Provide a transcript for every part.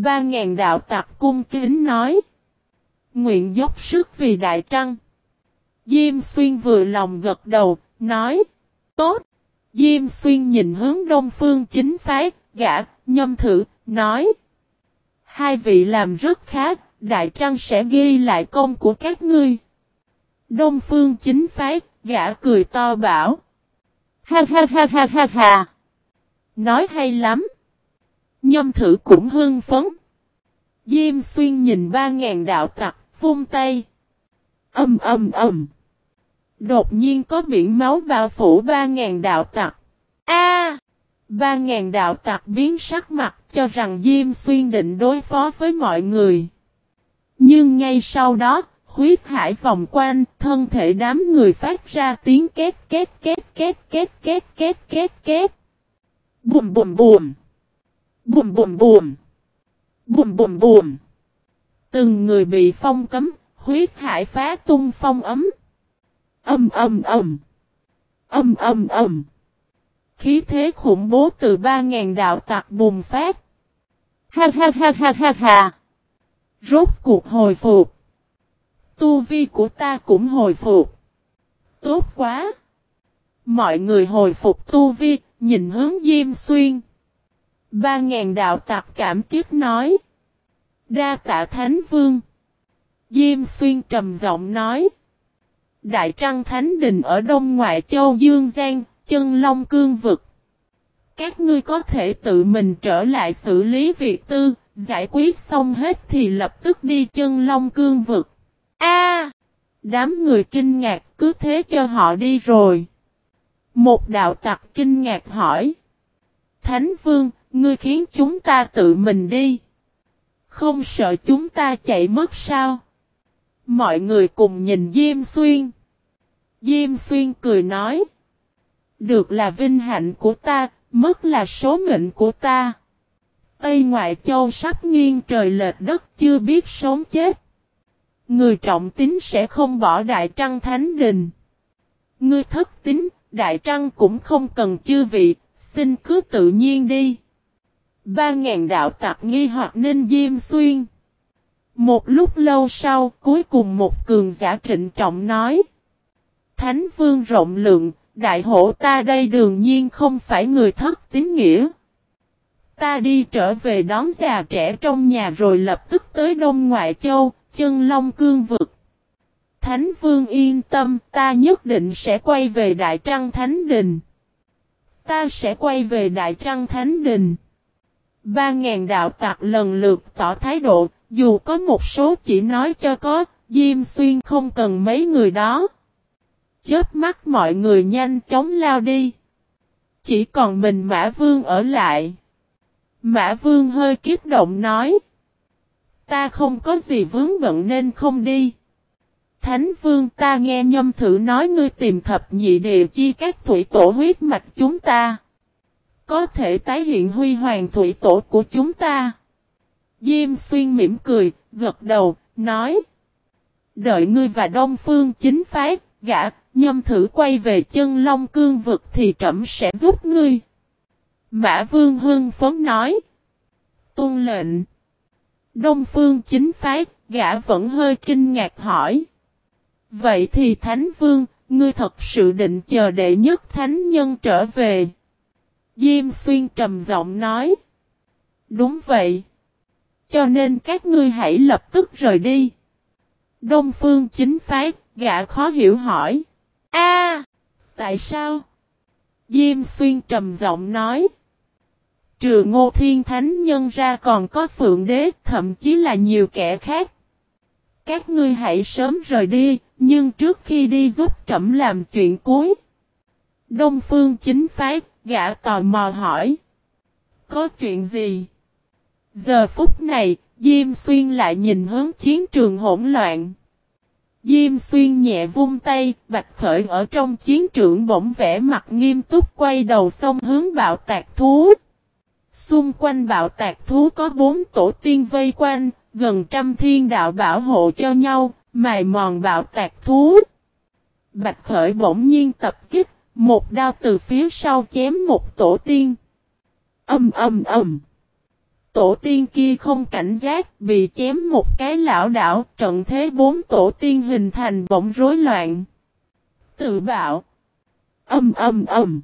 Ba ngàn đạo tặc cung kính nói. Nguyện dốc sức vì Đại Trăng. Diêm Xuyên vừa lòng gật đầu, nói. Tốt. Diêm Xuyên nhìn hướng đông phương chính phái, gã, nhâm thử, nói. Hai vị làm rất khác, Đại Trăng sẽ ghi lại công của các ngươi. Đông phương chính phái, gã cười to bảo. Ha ha ha ha ha ha. Nói hay lắm. Nhâm thử cũng hưng phấn. Diêm xuyên nhìn ba ngàn đạo tặc, vung tay. Âm âm âm. Đột nhiên có biển máu bao phủ ba ngàn đạo tặc. A! ba ngàn đạo tặc biến sắc mặt cho rằng Diêm Xuyên định đối phó với mọi người. Nhưng ngay sau đó, huyết hải vòng quanh, thân thể đám người phát ra tiếng két két két két két két két két két. Bùm bùm bùm. Bùm bùm bùm. Bùm bùm bùm. Từng người bị phong cấm, huyết hải phá tung phong ấm. Âm âm âm. Âm âm âm. Khí thế khủng bố từ ba ngàn đạo tặc bùng phát. Ha ha ha ha ha ha. Rốt cuộc hồi phục. Tu vi của ta cũng hồi phục. Tốt quá. Mọi người hồi phục tu vi, nhìn hướng Diêm Xuyên. Ba ngàn đạo tặc cảm kiếp nói. Đa tạ Thánh Vương. Diêm Xuyên trầm giọng nói. Đại Trăng Thánh Đình ở Đông Ngoại Châu Dương Giang, chân Long Cương Vực. Các ngươi có thể tự mình trở lại xử lý việc tư, giải quyết xong hết thì lập tức đi chân Long Cương Vực. A! đám người kinh ngạc cứ thế cho họ đi rồi. Một đạo tặc kinh ngạc hỏi. Thánh Vương, ngươi khiến chúng ta tự mình đi. Không sợ chúng ta chạy mất sao? Mọi người cùng nhìn Diêm Xuyên. Diêm Xuyên cười nói. Được là vinh hạnh của ta, mất là số mệnh của ta. Tây Ngoại Châu sắp nghiêng trời lệch đất chưa biết sống chết. Người trọng tín sẽ không bỏ Đại Trăng Thánh Đình. Ngươi thất tín, Đại Trăng cũng không cần chư vị, xin cứ tự nhiên đi. Ba ngàn đạo tạp nghi hoặc nên diêm xuyên. Một lúc lâu sau, cuối cùng một cường giả trịnh trọng nói. Thánh vương rộng lượng, đại hộ ta đây đương nhiên không phải người thất tín nghĩa. Ta đi trở về đón già trẻ trong nhà rồi lập tức tới Đông Ngoại Châu, chân Long Cương vực. Thánh Vương yên tâm, ta nhất định sẽ quay về Đại Trăng Thánh Đình. Ta sẽ quay về Đại Trăng Thánh Đình. Ba ngàn đạo tặc lần lượt tỏ thái độ, dù có một số chỉ nói cho có, Diêm Xuyên không cần mấy người đó. Chớp mắt mọi người nhanh chóng lao đi. Chỉ còn mình Mã Vương ở lại. Mã Vương hơi kiếp động nói. Ta không có gì vướng bận nên không đi. Thánh Vương ta nghe nhâm thử nói ngươi tìm thập nhị địa chi các thủy tổ huyết mạch chúng ta. Có thể tái hiện huy hoàng thủy tổ của chúng ta. Diêm xuyên mỉm cười, gật đầu, nói. Đợi ngươi và Đông Phương chính phái, gã, nhâm thử quay về chân Long Cương vực thì trẫm sẽ giúp ngươi. Mã Vương Hưng phấn nói. Tôn lệnh. Đông Phương chính phái, gã vẫn hơi kinh ngạc hỏi. Vậy thì Thánh Vương, ngươi thật sự định chờ đệ nhất Thánh Nhân trở về. Diêm Xuyên trầm giọng nói. Đúng vậy. Cho nên các ngươi hãy lập tức rời đi. Đông Phương chính phái, gã khó hiểu hỏi. A, Tại sao? Diêm Xuyên trầm giọng nói. Trừ ngô thiên thánh nhân ra còn có phượng đế, thậm chí là nhiều kẻ khác. Các ngươi hãy sớm rời đi, nhưng trước khi đi giúp trẫm làm chuyện cuối. Đông phương chính phái, gã tò mò hỏi. Có chuyện gì? Giờ phút này, Diêm Xuyên lại nhìn hướng chiến trường hỗn loạn. Diêm Xuyên nhẹ vung tay, Bạch Khởi ở trong chiến trường bỗng vẽ mặt nghiêm túc quay đầu sông hướng bạo tạc thú. Xung quanh bạo tạc thú có bốn tổ tiên vây quanh, gần trăm thiên đạo bảo hộ cho nhau, mài mòn bạo tạc thú. Bạch Khởi bỗng nhiên tập kích, một đao từ phía sau chém một tổ tiên. Âm âm âm. tổ tiên kia không cảnh giác, bị chém một cái lão đảo, trận thế bốn tổ tiên hình thành bỗng rối loạn. Tự bạo. Âm âm âm.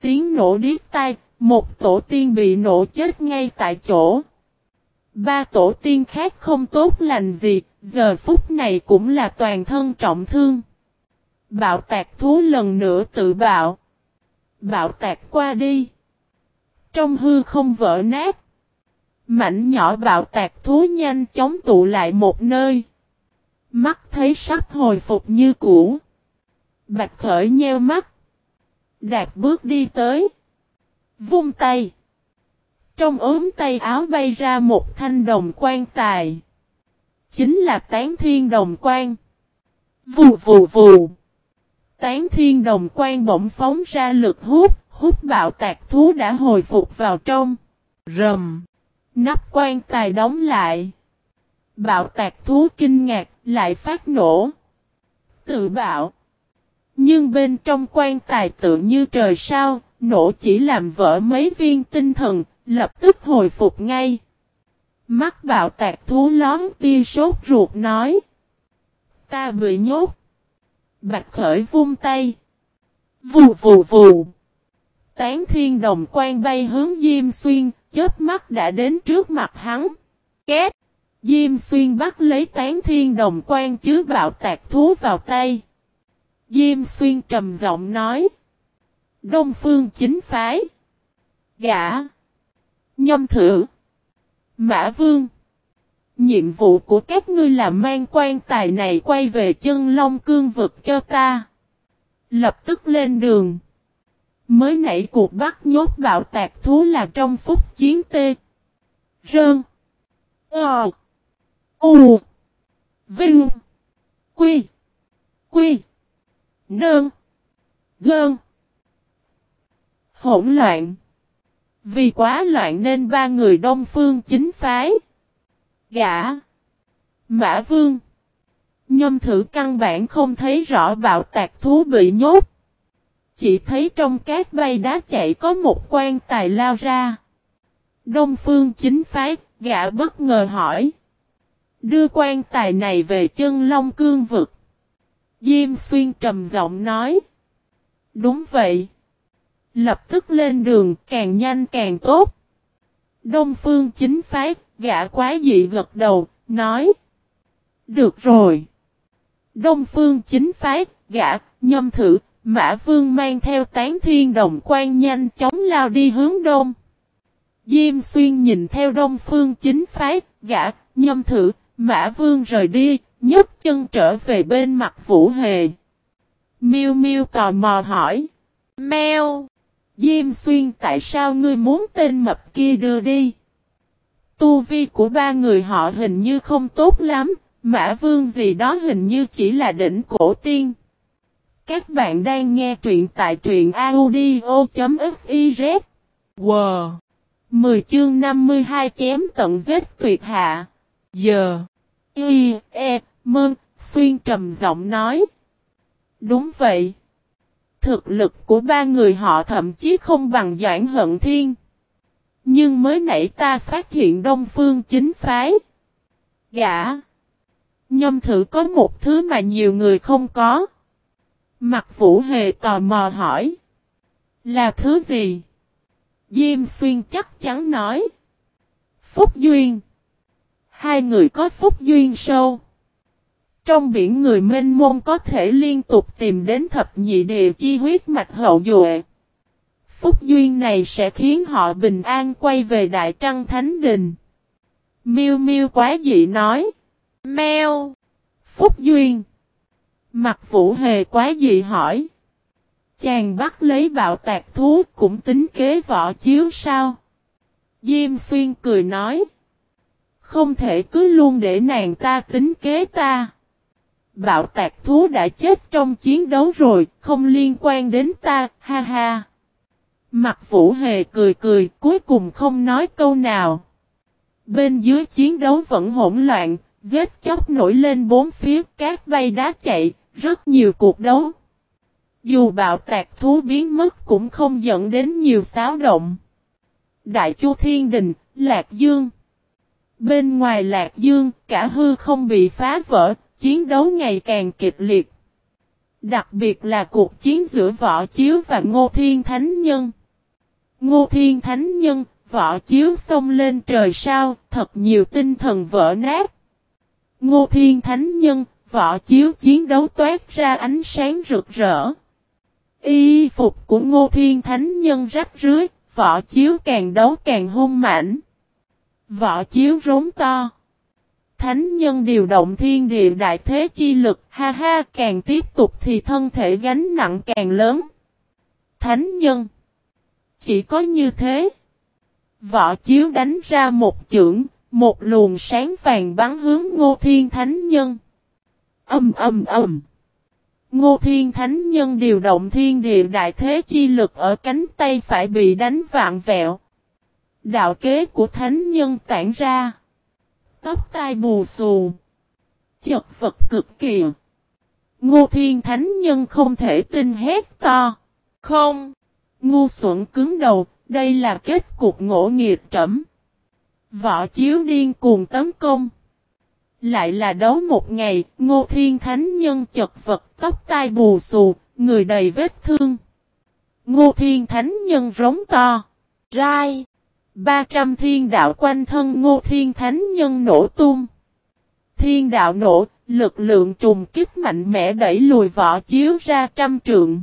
Tiếng nổ điếc tai, một tổ tiên bị nổ chết ngay tại chỗ. Ba tổ tiên khác không tốt lành gì, giờ phút này cũng là toàn thân trọng thương. Bạo tạc thú lần nữa tự bạo. Bạo tạc qua đi. Trong hư không vỡ nát. Mảnh nhỏ bạo tạc thú nhanh chóng tụ lại một nơi. Mắt thấy sắp hồi phục như cũ. Bạch khởi nheo mắt. Đạt bước đi tới. Vung tay. Trong ốm tay áo bay ra một thanh đồng quan tài. Chính là tán thiên đồng quan. Vù vù vù. Tán thiên đồng quan bỗng phóng ra lực hút, hút bạo tạc thú đã hồi phục vào trong. Rầm. Nắp quan tài đóng lại. Bạo tạc thú kinh ngạc, lại phát nổ. Tự bạo. Nhưng bên trong quan tài tự như trời sao, nổ chỉ làm vỡ mấy viên tinh thần, lập tức hồi phục ngay. Mắt bạo tạc thú lón tia sốt ruột nói. Ta bị nhốt. Bạch khởi vung tay. Vù vù vù. Tán thiên đồng quan bay hướng Diêm Xuyên, chết mắt đã đến trước mặt hắn. Két. Diêm Xuyên bắt lấy tán thiên đồng quan chứ bạo tạc thú vào tay. Diêm Xuyên trầm giọng nói. Đông phương chính phái. Gã. Nhâm thử. Mã Vương. Nhiệm vụ của các ngươi là mang quan tài này quay về chân long cương vực cho ta. Lập tức lên đường. Mới nãy cuộc bắt nhốt bạo tạc thú là trong phút chiến tê. Rơn. Ờ. U. Vinh. Quy. Quy. Nơn. Gơn. Hỗn loạn. Vì quá loạn nên ba người đông phương chính phái. Gã. Mã vương. Nhâm thử căn bản không thấy rõ bạo tạc thú bị nhốt. Chỉ thấy trong các bay đá chạy có một quan tài lao ra. Đông phương chính phái, gã bất ngờ hỏi. Đưa quan tài này về chân long cương vực. Diêm xuyên trầm giọng nói. Đúng vậy. Lập tức lên đường càng nhanh càng tốt. Đông phương chính phái, gã quá dị gật đầu, nói. Được rồi. Đông phương chính phái, gã, nhâm thử, Mã Vương mang theo tán thiên đồng quan nhanh chóng lao đi hướng đông. Diêm xuyên nhìn theo đông phương chính phái, gã, nhâm thử, Mã Vương rời đi, nhấc chân trở về bên mặt Vũ Hề. Miêu Miêu tò mò hỏi. Mèo! Diêm xuyên tại sao ngươi muốn tên mập kia đưa đi? Tu vi của ba người họ hình như không tốt lắm, Mã Vương gì đó hình như chỉ là đỉnh cổ tiên. Các bạn đang nghe truyện tại truyện audio.fiz. Wow! 10 chương 52 chém tận giết tuyệt hạ. Giờ. Y, E, Mơn, Xuyên trầm giọng nói. Đúng vậy. Thực lực của ba người họ thậm chí không bằng Doãn Hận Thiên. Nhưng mới nãy ta phát hiện Đông Phương chính phái. Gã. Nhâm thử có một thứ mà nhiều người không có. Mặt Vũ Hề tò mò hỏi. Là thứ gì? Diêm Xuyên chắc chắn nói. Phúc Duyên. Hai người có phúc duyên sâu. Trong biển người mênh mông có thể liên tục tìm đến thập nhị địa chi huyết mạch hậu duệ. Phúc duyên này sẽ khiến họ bình an quay về Đại Trăng Thánh Đình. Miêu Miêu quá dị nói. Mèo. Phúc duyên. Mặt vũ hề quá dị hỏi. Chàng bắt lấy bạo tạc thú cũng tính kế võ chiếu sao? Diêm xuyên cười nói. Không thể cứ luôn để nàng ta tính kế ta. Bạo tạc thú đã chết trong chiến đấu rồi, không liên quan đến ta, ha ha. Mặt vũ hề cười cười, cuối cùng không nói câu nào. Bên dưới chiến đấu vẫn hỗn loạn, giết chóc nổi lên bốn phía, cát bay đá chạy, rất nhiều cuộc đấu. Dù bạo tạc thú biến mất cũng không dẫn đến nhiều xáo động. Đại Chu Thiên Đình, Lạc Dương. Bên ngoài Lạc Dương, cả hư không bị phá vỡ, chiến đấu ngày càng kịch liệt. Đặc biệt là cuộc chiến giữa Võ Chiếu và Ngô Thiên Thánh Nhân. Ngô Thiên Thánh Nhân, Võ Chiếu xông lên trời sao, thật nhiều tinh thần vỡ nát. Ngô Thiên Thánh Nhân, Võ Chiếu chiến đấu toát ra ánh sáng rực rỡ. Y phục của Ngô Thiên Thánh Nhân rách rưới, Võ Chiếu càng đấu càng hung mãnh. Võ Chiếu rống to. Thánh nhân điều động thiên địa đại thế chi lực, ha ha, càng tiếp tục thì thân thể gánh nặng càng lớn. Thánh nhân. Chỉ có như thế. Võ chiếu đánh ra một chưởng, một luồng sáng vàng bắn hướng ngô thiên thánh nhân. Âm âm âm. Ngô thiên thánh nhân điều động thiên địa đại thế chi lực ở cánh tay phải bị đánh vạn vẹo. Đạo kế của thánh nhân tản ra tóc tai bù xù. Chật vật cực kỳ. Ngô Thiên Thánh Nhân không thể tin hét to. Không. Ngu xuẩn cứng đầu, đây là kết cục ngỗ nghiệt trẫm. Võ chiếu điên cuồng tấn công. Lại là đấu một ngày, Ngô Thiên Thánh Nhân chật vật tóc tai bù xù, người đầy vết thương. Ngô Thiên Thánh Nhân rống to. Rai. 300 thiên đạo quanh thân ngô thiên thánh nhân nổ tung. Thiên đạo nổ, lực lượng trùng kích mạnh mẽ đẩy lùi võ chiếu ra trăm trượng.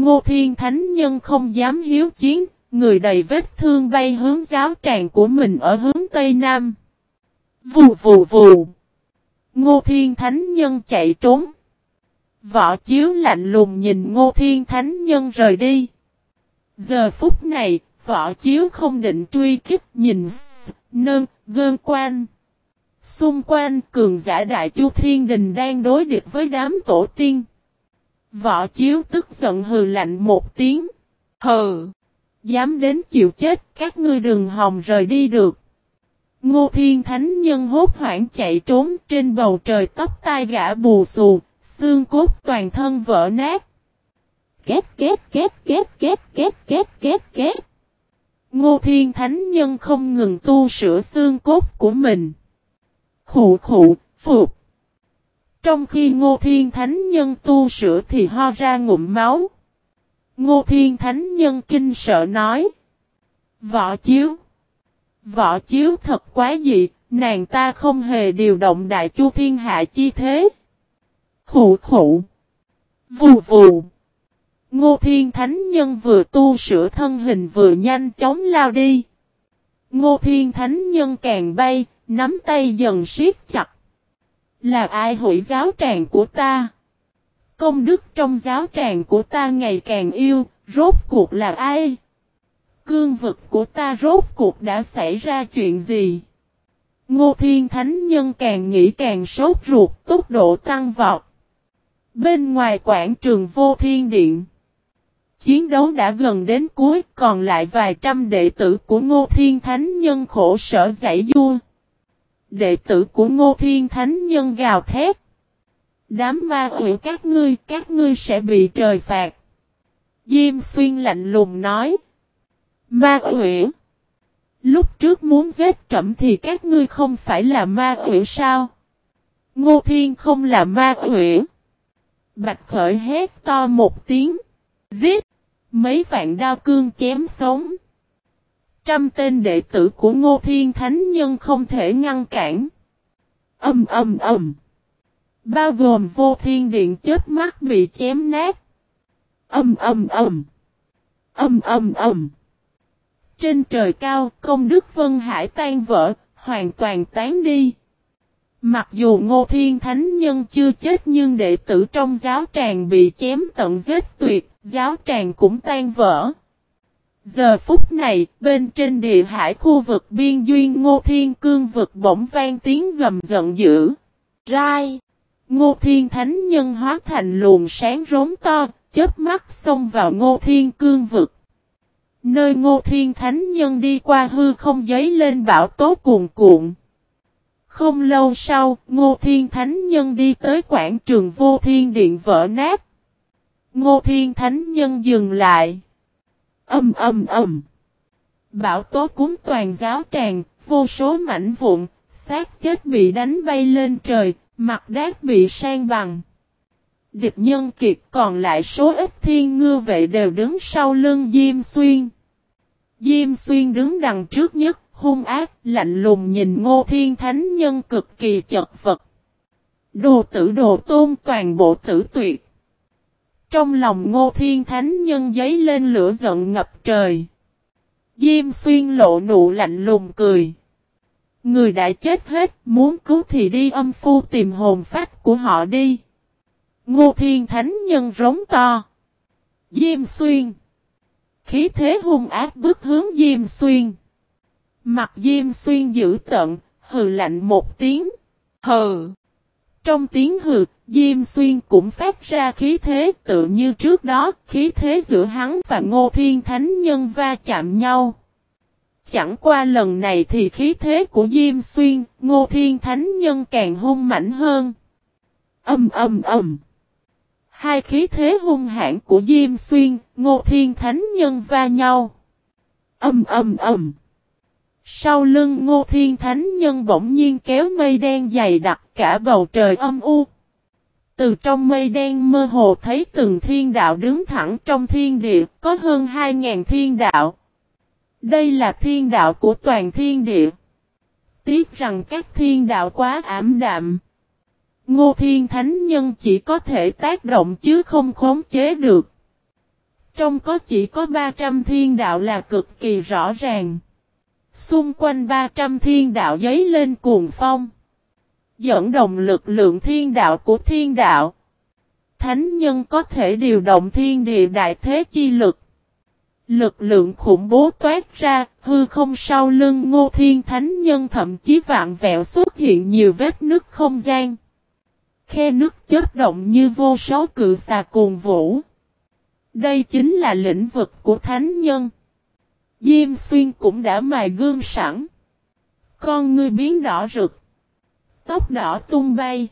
Ngô thiên thánh nhân không dám hiếu chiến, người đầy vết thương bay hướng giáo tràng của mình ở hướng Tây Nam. Vù vù vù. Ngô thiên thánh nhân chạy trốn. Võ chiếu lạnh lùng nhìn ngô thiên thánh nhân rời đi. Giờ phút này, Võ chiếu không định truy kích nhìn nơn, gơn quan. Xung quanh cường giả đại chu thiên đình đang đối địch với đám tổ tiên. Võ chiếu tức giận hừ lạnh một tiếng. Hừ! Dám đến chịu chết các ngươi đừng hòng rời đi được. Ngô thiên thánh nhân hốt hoảng chạy trốn trên bầu trời tóc tai gã bù xù, xương cốt toàn thân vỡ nát. Két két két két két két két két két. Ngô Thiên Thánh Nhân không ngừng tu sửa xương cốt của mình. Khụ khụ, phục. Trong khi Ngô Thiên Thánh Nhân tu sửa thì ho ra ngụm máu. Ngô Thiên Thánh Nhân kinh sợ nói. Võ chiếu. Võ chiếu thật quá dị, nàng ta không hề điều động đại chu thiên hạ chi thế. khủ khủ Vù vù. Ngô Thiên Thánh Nhân vừa tu sửa thân hình vừa nhanh chóng lao đi. Ngô Thiên Thánh Nhân càng bay, nắm tay dần siết chặt. Là ai hủy giáo tràng của ta? Công đức trong giáo tràng của ta ngày càng yêu, rốt cuộc là ai? Cương vực của ta rốt cuộc đã xảy ra chuyện gì? Ngô Thiên Thánh Nhân càng nghĩ càng sốt ruột, tốc độ tăng vọt. Bên ngoài quảng trường vô thiên điện. Chiến đấu đã gần đến cuối, còn lại vài trăm đệ tử của Ngô Thiên Thánh Nhân khổ sở giải vua. Đệ tử của Ngô Thiên Thánh Nhân gào thét. Đám ma quỷ các ngươi, các ngươi sẽ bị trời phạt. Diêm xuyên lạnh lùng nói. Ma quỷ. Lúc trước muốn giết trẫm thì các ngươi không phải là ma quỷ sao? Ngô Thiên không là ma quỷ. Bạch Khởi hét to một tiếng. Giết! Mấy vạn đao cương chém sống. Trăm tên đệ tử của Ngô Thiên Thánh Nhân không thể ngăn cản. Âm âm âm. Bao gồm vô thiên điện chết mắt bị chém nát. Âm âm âm. Âm âm âm. Trên trời cao, công đức Vân Hải tan vỡ, hoàn toàn tán đi. Mặc dù Ngô Thiên Thánh Nhân chưa chết nhưng đệ tử trong giáo tràng bị chém tận giết tuyệt, giáo tràng cũng tan vỡ. Giờ phút này, bên trên địa hải khu vực biên duyên Ngô Thiên Cương vực bỗng vang tiếng gầm giận dữ. Rai! Ngô Thiên Thánh Nhân hóa thành luồng sáng rốn to, chớp mắt xông vào Ngô Thiên Cương vực. Nơi Ngô Thiên Thánh Nhân đi qua hư không giấy lên bão tố cuồn cuộn. Không lâu sau, Ngô Thiên Thánh Nhân đi tới quảng trường vô thiên điện vỡ nát. Ngô Thiên Thánh Nhân dừng lại. Âm âm âm. Bão tố cúng toàn giáo tràn, vô số mảnh vụn, xác chết bị đánh bay lên trời, mặt đát bị sang bằng. Địch nhân kiệt còn lại số ít thiên ngư vệ đều đứng sau lưng Diêm Xuyên. Diêm Xuyên đứng đằng trước nhất, hung ác, lạnh lùng nhìn ngô thiên thánh nhân cực kỳ chật vật. Đồ tử đồ tôn toàn bộ tử tuyệt. Trong lòng ngô thiên thánh nhân giấy lên lửa giận ngập trời. Diêm xuyên lộ nụ lạnh lùng cười. Người đã chết hết, muốn cứu thì đi âm phu tìm hồn phách của họ đi. Ngô thiên thánh nhân rống to. Diêm xuyên. Khí thế hung ác bước hướng Diêm xuyên. Mặt Diêm xuyên giữ tận, hừ lạnh một tiếng. Hừ. Trong tiếng hừ, Diêm Xuyên cũng phát ra khí thế tự như trước đó, khí thế giữa hắn và Ngô Thiên Thánh Nhân va chạm nhau. Chẳng qua lần này thì khí thế của Diêm Xuyên, Ngô Thiên Thánh Nhân càng hung mảnh hơn. Âm âm âm. Hai khí thế hung hãn của Diêm Xuyên, Ngô Thiên Thánh Nhân va nhau. Âm âm âm. Sau lưng Ngô Thiên Thánh Nhân bỗng nhiên kéo mây đen dày đặc cả bầu trời âm u. Từ trong mây đen mơ hồ thấy từng thiên đạo đứng thẳng trong thiên địa, có hơn 2.000 thiên đạo. Đây là thiên đạo của toàn thiên địa. Tiếc rằng các thiên đạo quá ảm đạm. Ngô Thiên Thánh Nhân chỉ có thể tác động chứ không khống chế được. Trong có chỉ có 300 thiên đạo là cực kỳ rõ ràng. Xung quanh 300 thiên đạo giấy lên cuồng phong. Dẫn động lực lượng thiên đạo của thiên đạo. Thánh nhân có thể điều động thiên địa đại thế chi lực. Lực lượng khủng bố toát ra, hư không sau lưng ngô thiên thánh nhân thậm chí vạn vẹo xuất hiện nhiều vết nứt không gian. Khe nước chết động như vô số cự xà cuồng vũ. Đây chính là lĩnh vực của thánh nhân. Diêm xuyên cũng đã mài gương sẵn. Con ngươi biến đỏ rực. Tóc đỏ tung bay.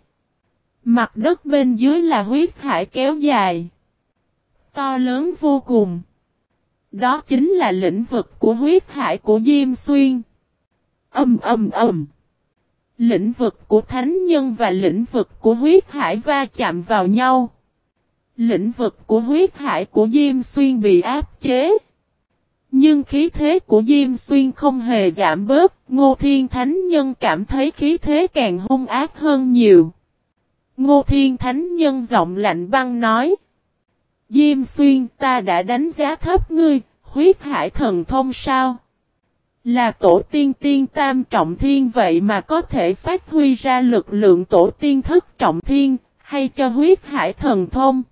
Mặt đất bên dưới là huyết hải kéo dài. To lớn vô cùng. Đó chính là lĩnh vực của huyết hải của Diêm Xuyên. Âm âm âm. Lĩnh vực của thánh nhân và lĩnh vực của huyết hải va chạm vào nhau. Lĩnh vực của huyết hải của Diêm Xuyên bị áp chế. Nhưng khí thế của Diêm Xuyên không hề giảm bớt, Ngô Thiên Thánh Nhân cảm thấy khí thế càng hung ác hơn nhiều. Ngô Thiên Thánh Nhân giọng lạnh băng nói. Diêm Xuyên ta đã đánh giá thấp ngươi, huyết hải thần thông sao? Là tổ tiên tiên tam trọng thiên vậy mà có thể phát huy ra lực lượng tổ tiên thức trọng thiên, hay cho huyết hải thần thông?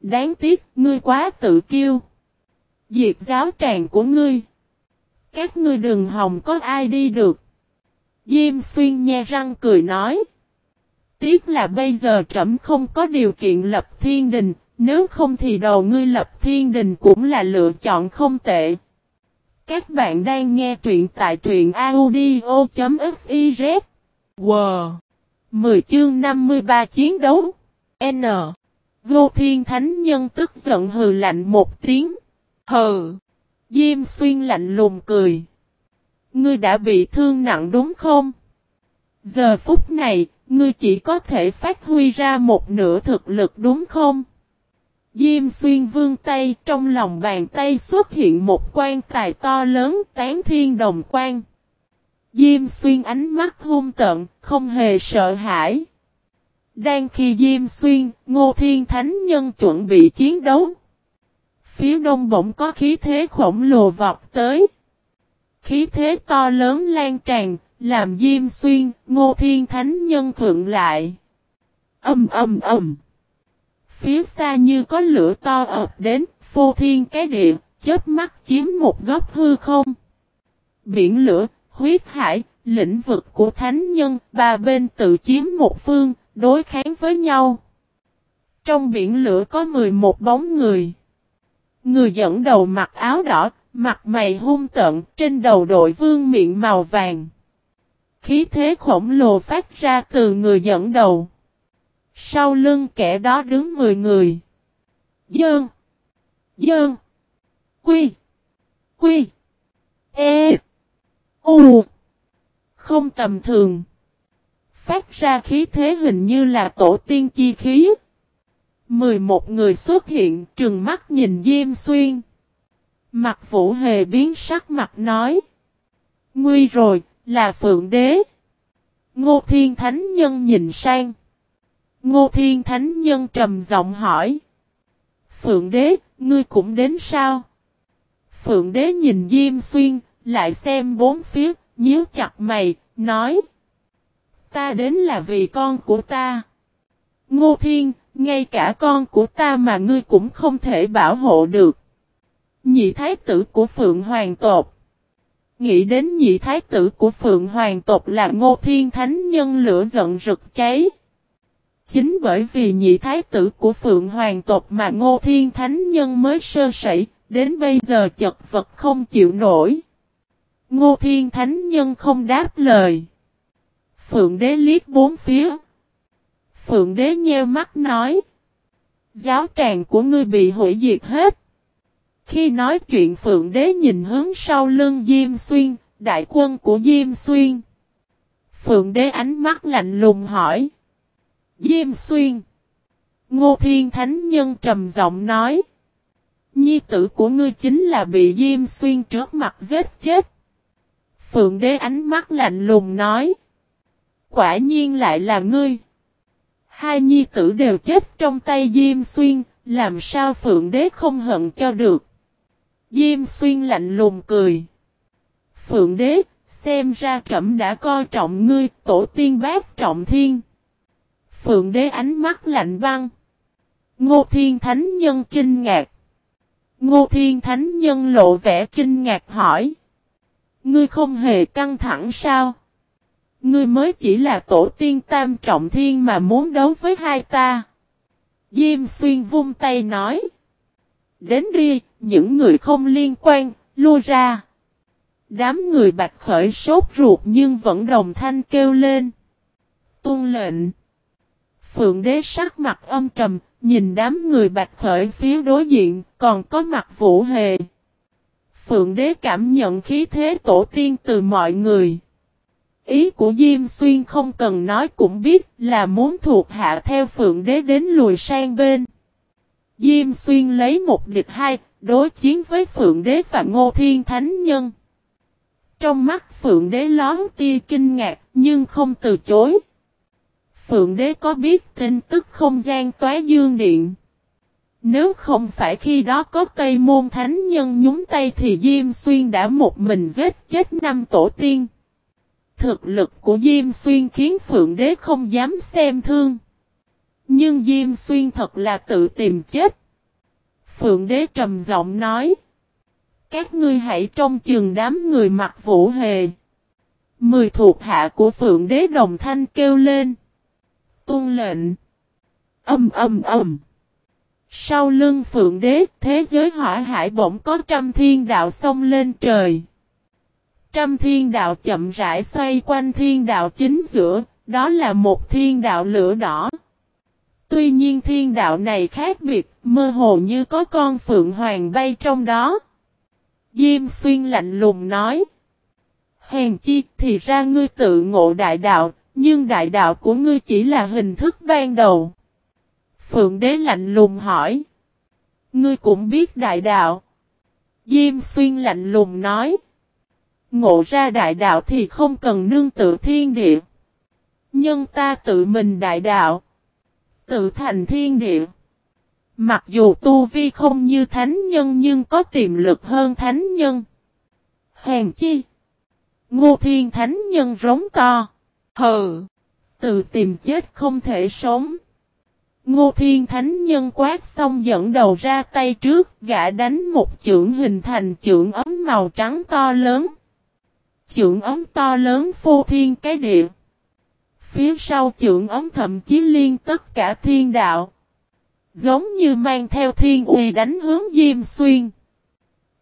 Đáng tiếc, ngươi quá tự kiêu. Diệt giáo tràng của ngươi. Các ngươi đừng hòng có ai đi được. Diêm xuyên nhe răng cười nói. Tiếc là bây giờ trẫm không có điều kiện lập thiên đình, nếu không thì đầu ngươi lập thiên đình cũng là lựa chọn không tệ. Các bạn đang nghe truyện tại truyện audio.fiz. Wow! 10 chương 53 chiến đấu. N. Gô Thiên Thánh Nhân tức giận hừ lạnh một tiếng. Hừ! Diêm xuyên lạnh lùng cười. Ngươi đã bị thương nặng đúng không? Giờ phút này, ngươi chỉ có thể phát huy ra một nửa thực lực đúng không? Diêm xuyên vương tay trong lòng bàn tay xuất hiện một quan tài to lớn tán thiên đồng quan. Diêm xuyên ánh mắt hung tận, không hề sợ hãi. Đang khi Diêm xuyên, ngô thiên thánh nhân chuẩn bị chiến đấu. Phía đông bỗng có khí thế khổng lồ vọt tới. Khí thế to lớn lan tràn, làm Diêm xuyên, ngô thiên thánh nhân thượng lại. Âm âm âm. Phía xa như có lửa to ập đến, phô thiên cái địa, chết mắt chiếm một góc hư không. Biển lửa, huyết hải, lĩnh vực của thánh nhân, ba bên tự chiếm một phương, đối kháng với nhau. Trong biển lửa có 11 bóng người. Người dẫn đầu mặc áo đỏ, mặt mày hung tận, trên đầu đội vương miệng màu vàng. Khí thế khổng lồ phát ra từ người dẫn đầu. Sau lưng kẻ đó đứng 10 người. Dơn. Dơn. Quy. Quy. E. U. Không tầm thường. Phát ra khí thế hình như là tổ tiên chi khí. 11 người xuất hiện trừng mắt nhìn Diêm Xuyên. Mặt vũ hề biến sắc mặt nói. Nguy rồi, là Phượng Đế. Ngô Thiên Thánh Nhân nhìn sang. Ngô Thiên Thánh Nhân trầm giọng hỏi. Phượng Đế, ngươi cũng đến sao? Phượng Đế nhìn Diêm Xuyên, lại xem bốn phía, nhíu chặt mày, nói. Ta đến là vì con của ta. Ngô Thiên, ngay cả con của ta mà ngươi cũng không thể bảo hộ được. Nhị thái tử của Phượng Hoàng tộc. Nghĩ đến nhị thái tử của Phượng Hoàng tộc là Ngô Thiên Thánh Nhân lửa giận rực cháy. Chính bởi vì nhị thái tử của Phượng Hoàng tộc mà Ngô Thiên Thánh Nhân mới sơ sẩy, đến bây giờ chật vật không chịu nổi. Ngô Thiên Thánh Nhân không đáp lời. Phượng Đế liếc bốn phía. Phượng Đế nheo mắt nói. Giáo tràng của ngươi bị hủy diệt hết. Khi nói chuyện Phượng Đế nhìn hướng sau lưng Diêm Xuyên, đại quân của Diêm Xuyên. Phượng Đế ánh mắt lạnh lùng hỏi. Diêm Xuyên. Ngô Thiên Thánh Nhân trầm giọng nói. Nhi tử của ngươi chính là bị Diêm Xuyên trước mặt giết chết. Phượng Đế ánh mắt lạnh lùng nói. Quả nhiên lại là ngươi. Hai nhi tử đều chết trong tay Diêm Xuyên, làm sao Phượng Đế không hận cho được. Diêm Xuyên lạnh lùng cười. Phượng Đế, xem ra trẫm đã coi trọng ngươi, tổ tiên bác trọng thiên. Phượng Đế ánh mắt lạnh băng. Ngô Thiên Thánh Nhân kinh ngạc. Ngô Thiên Thánh Nhân lộ vẻ kinh ngạc hỏi. Ngươi không hề căng thẳng sao? Ngươi mới chỉ là tổ tiên tam trọng thiên mà muốn đấu với hai ta. Diêm xuyên vung tay nói. Đến đi, những người không liên quan, lui ra. Đám người bạch khởi sốt ruột nhưng vẫn đồng thanh kêu lên. Tôn lệnh. Phượng đế sắc mặt âm trầm, nhìn đám người bạch khởi phía đối diện, còn có mặt vũ hề. Phượng đế cảm nhận khí thế tổ tiên từ mọi người. Ý của Diêm Xuyên không cần nói cũng biết là muốn thuộc hạ theo Phượng Đế đến lùi sang bên. Diêm Xuyên lấy một địch hai, đối chiến với Phượng Đế và Ngô Thiên Thánh Nhân. Trong mắt Phượng Đế lón tia kinh ngạc nhưng không từ chối. Phượng Đế có biết tin tức không gian tóa dương điện. Nếu không phải khi đó có Tây Môn Thánh Nhân nhúng tay thì Diêm Xuyên đã một mình giết chết năm tổ tiên. Thực lực của Diêm Xuyên khiến Phượng Đế không dám xem thương. Nhưng Diêm Xuyên thật là tự tìm chết. Phượng Đế trầm giọng nói. Các ngươi hãy trông chừng đám người mặc vũ hề. Mười thuộc hạ của Phượng Đế đồng thanh kêu lên. Tôn lệnh. Âm âm âm. Sau lưng Phượng Đế, thế giới hỏa hải bỗng có trăm thiên đạo sông lên trời. Trăm thiên đạo chậm rãi xoay quanh thiên đạo chính giữa, đó là một thiên đạo lửa đỏ. Tuy nhiên thiên đạo này khác biệt, mơ hồ như có con phượng hoàng bay trong đó. Diêm xuyên lạnh lùng nói. Hèn chi thì ra ngươi tự ngộ đại đạo, nhưng đại đạo của ngươi chỉ là hình thức ban đầu. Phượng đế lạnh lùng hỏi. Ngươi cũng biết đại đạo. Diêm xuyên lạnh lùng nói. Ngộ ra đại đạo thì không cần nương tự thiên địa. Nhân ta tự mình đại đạo. Tự thành thiên địa. Mặc dù tu vi không như thánh nhân nhưng có tiềm lực hơn thánh nhân. Hèn chi. Ngô thiên thánh nhân rống to. Hừ. Tự tìm chết không thể sống. Ngô Thiên Thánh Nhân quát xong dẫn đầu ra tay trước, gã đánh một chưởng hình thành chưởng ấm màu trắng to lớn. Chưởng ấm to lớn phô thiên cái địa. Phía sau chưởng ấm thậm chí liên tất cả thiên đạo. Giống như mang theo thiên uy đánh hướng Diêm Xuyên.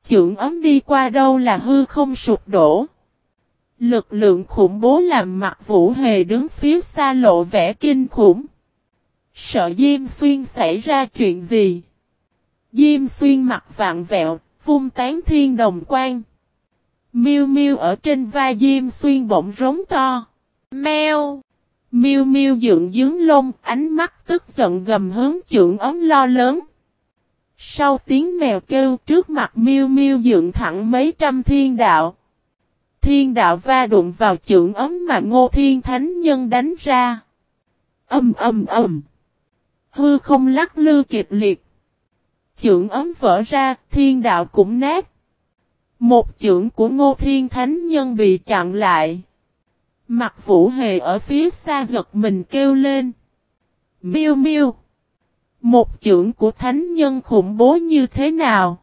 Chưởng ấm đi qua đâu là hư không sụp đổ. Lực lượng khủng bố làm mặt vũ hề đứng phía xa lộ vẻ kinh khủng. Sợ Diêm Xuyên xảy ra chuyện gì? Diêm Xuyên mặt vạn vẹo, vung tán thiên đồng quan miu miu ở trên vai Diêm Xuyên bỗng rống to. Mèo. miu miu dựng dướng lông, ánh mắt tức giận gầm hướng trưởng ấm lo lớn. Sau tiếng mèo kêu trước mặt miu miu dựng thẳng mấy trăm thiên đạo. Thiên đạo va đụng vào trưởng ấm mà Ngô Thiên Thánh Nhân đánh ra. Âm âm âm. Hư không lắc lư kịch liệt. Trưởng ấm vỡ ra, thiên đạo cũng nát. Một trưởng của Ngô Thiên Thánh Nhân bị chặn lại. Mặt Vũ Hề ở phía xa giật mình kêu lên. Miêu miêu. Một trưởng của Thánh Nhân khủng bố như thế nào?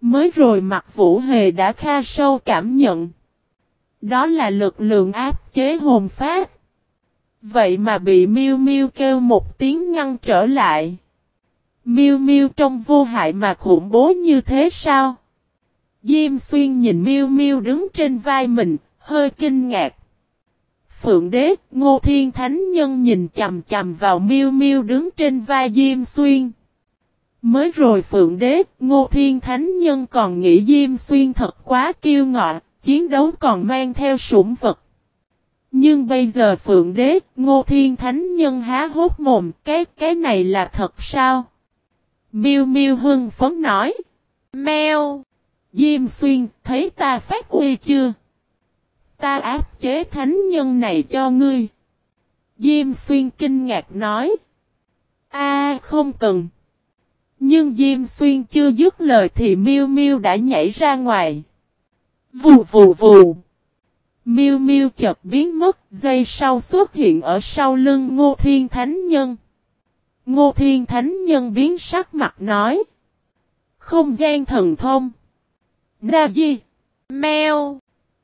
Mới rồi mặt Vũ Hề đã kha sâu cảm nhận. Đó là lực lượng áp chế hồn phát. Vậy mà bị Miêu Miêu kêu một tiếng ngăn trở lại. Miêu Miêu trong vô hại mà khủng bố như thế sao? Diêm Xuyên nhìn Miêu Miêu đứng trên vai mình, hơi kinh ngạc. Phượng Đế, Ngô Thiên Thánh Nhân nhìn chầm chầm vào Miêu Miêu đứng trên vai Diêm Xuyên. Mới rồi Phượng Đế, Ngô Thiên Thánh Nhân còn nghĩ Diêm Xuyên thật quá kiêu ngạo, chiến đấu còn mang theo sủng vật. Nhưng bây giờ Phượng Đế, Ngô Thiên Thánh Nhân há hốt mồm, cái cái này là thật sao? Miêu Miêu hưng phấn nói. Mèo! Diêm Xuyên, thấy ta phát uy chưa? Ta áp chế thánh nhân này cho ngươi. Diêm Xuyên kinh ngạc nói. A không cần. Nhưng Diêm Xuyên chưa dứt lời thì Miêu Miêu đã nhảy ra ngoài. Vù vù vù. Miêu Miêu chợt biến mất, dây sau xuất hiện ở sau lưng Ngô Thiên Thánh Nhân. Ngô Thiên Thánh Nhân biến sắc mặt nói. Không gian thần thông. Na Di. Mèo.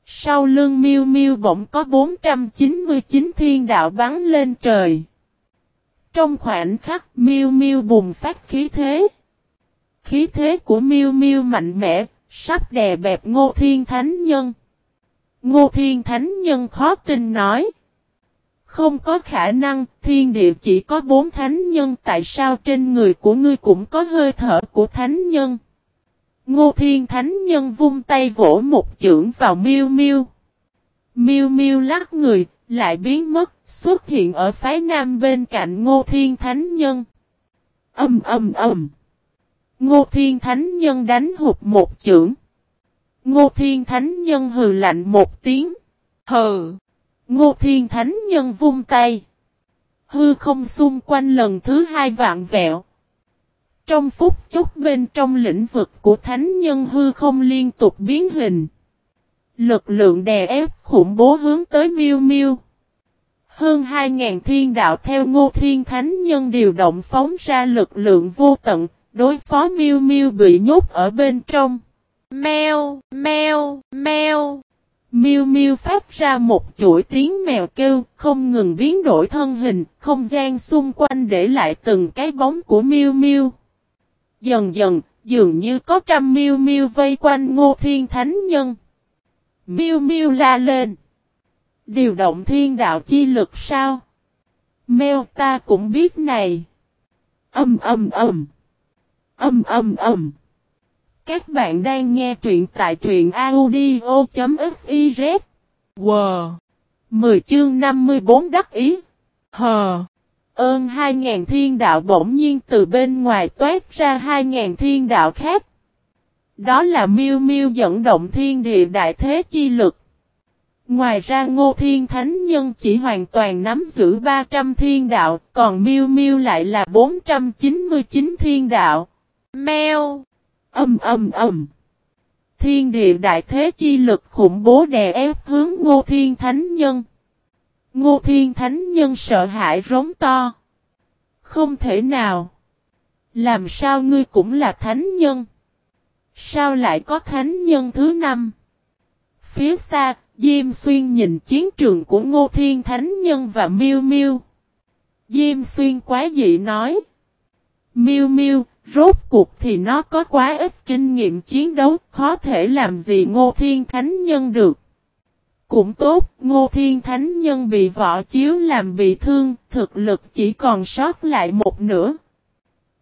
Sau lưng miêu miêu bỗng có 499 thiên đạo bắn lên trời. Trong khoảnh khắc miêu miêu bùng phát khí thế. Khí thế của miêu miêu mạnh mẽ, sắp đè bẹp ngô thiên thánh nhân. Ngô thiên thánh nhân khó tin nói. Không có khả năng, thiên địa chỉ có bốn thánh nhân tại sao trên người của ngươi cũng có hơi thở của thánh nhân. Ngô Thiên Thánh Nhân vung tay vỗ một chưởng vào Miêu Miêu. Miêu Miêu lắc người, lại biến mất, xuất hiện ở phái nam bên cạnh Ngô Thiên Thánh Nhân. Âm âm âm. Ngô Thiên Thánh Nhân đánh hụt một chưởng. Ngô Thiên Thánh Nhân hừ lạnh một tiếng. Hừ. Ngô Thiên Thánh Nhân vung tay. Hư không xung quanh lần thứ hai vạn vẹo. Trong phút chốc bên trong lĩnh vực của thánh nhân hư không liên tục biến hình. Lực lượng đè ép khủng bố hướng tới miêu miêu. Hơn 2.000 thiên đạo theo ngô thiên thánh nhân điều động phóng ra lực lượng vô tận, đối phó miêu miêu bị nhốt ở bên trong. Mèo, mèo, mèo. Miêu miêu phát ra một chuỗi tiếng mèo kêu, không ngừng biến đổi thân hình, không gian xung quanh để lại từng cái bóng của miêu miêu. Dần dần, dường như có trăm miêu miêu vây quanh Ngô Thiên Thánh Nhân. Miêu miêu la lên. Điều động thiên đạo chi lực sao? Mèo ta cũng biết này. Âm âm âm. Âm âm âm. Các bạn đang nghe truyện tại truyện audio.fiz. Wow. 10 chương 54 đắc ý. Hờ. Ơn 2.000 thiên đạo bỗng nhiên từ bên ngoài toát ra 2.000 thiên đạo khác. Đó là miêu miêu dẫn động thiên địa đại thế chi lực. Ngoài ra Ngô Thiên Thánh Nhân chỉ hoàn toàn nắm giữ 300 thiên đạo, còn miêu miêu lại là 499 thiên đạo. Mèo! Âm âm âm! Thiên địa đại thế chi lực khủng bố đè ép hướng Ngô Thiên Thánh Nhân. Ngô Thiên Thánh Nhân sợ hãi rống to. Không thể nào. Làm sao ngươi cũng là thánh nhân? Sao lại có thánh nhân thứ năm? Phía xa, Diêm Xuyên nhìn chiến trường của Ngô Thiên Thánh Nhân và Miêu Miêu. Diêm Xuyên quá dị nói. Miêu Miêu, rốt cuộc thì nó có quá ít kinh nghiệm chiến đấu, khó thể làm gì Ngô Thiên Thánh Nhân được. Cũng tốt, Ngô Thiên Thánh Nhân bị võ chiếu làm bị thương, thực lực chỉ còn sót lại một nửa.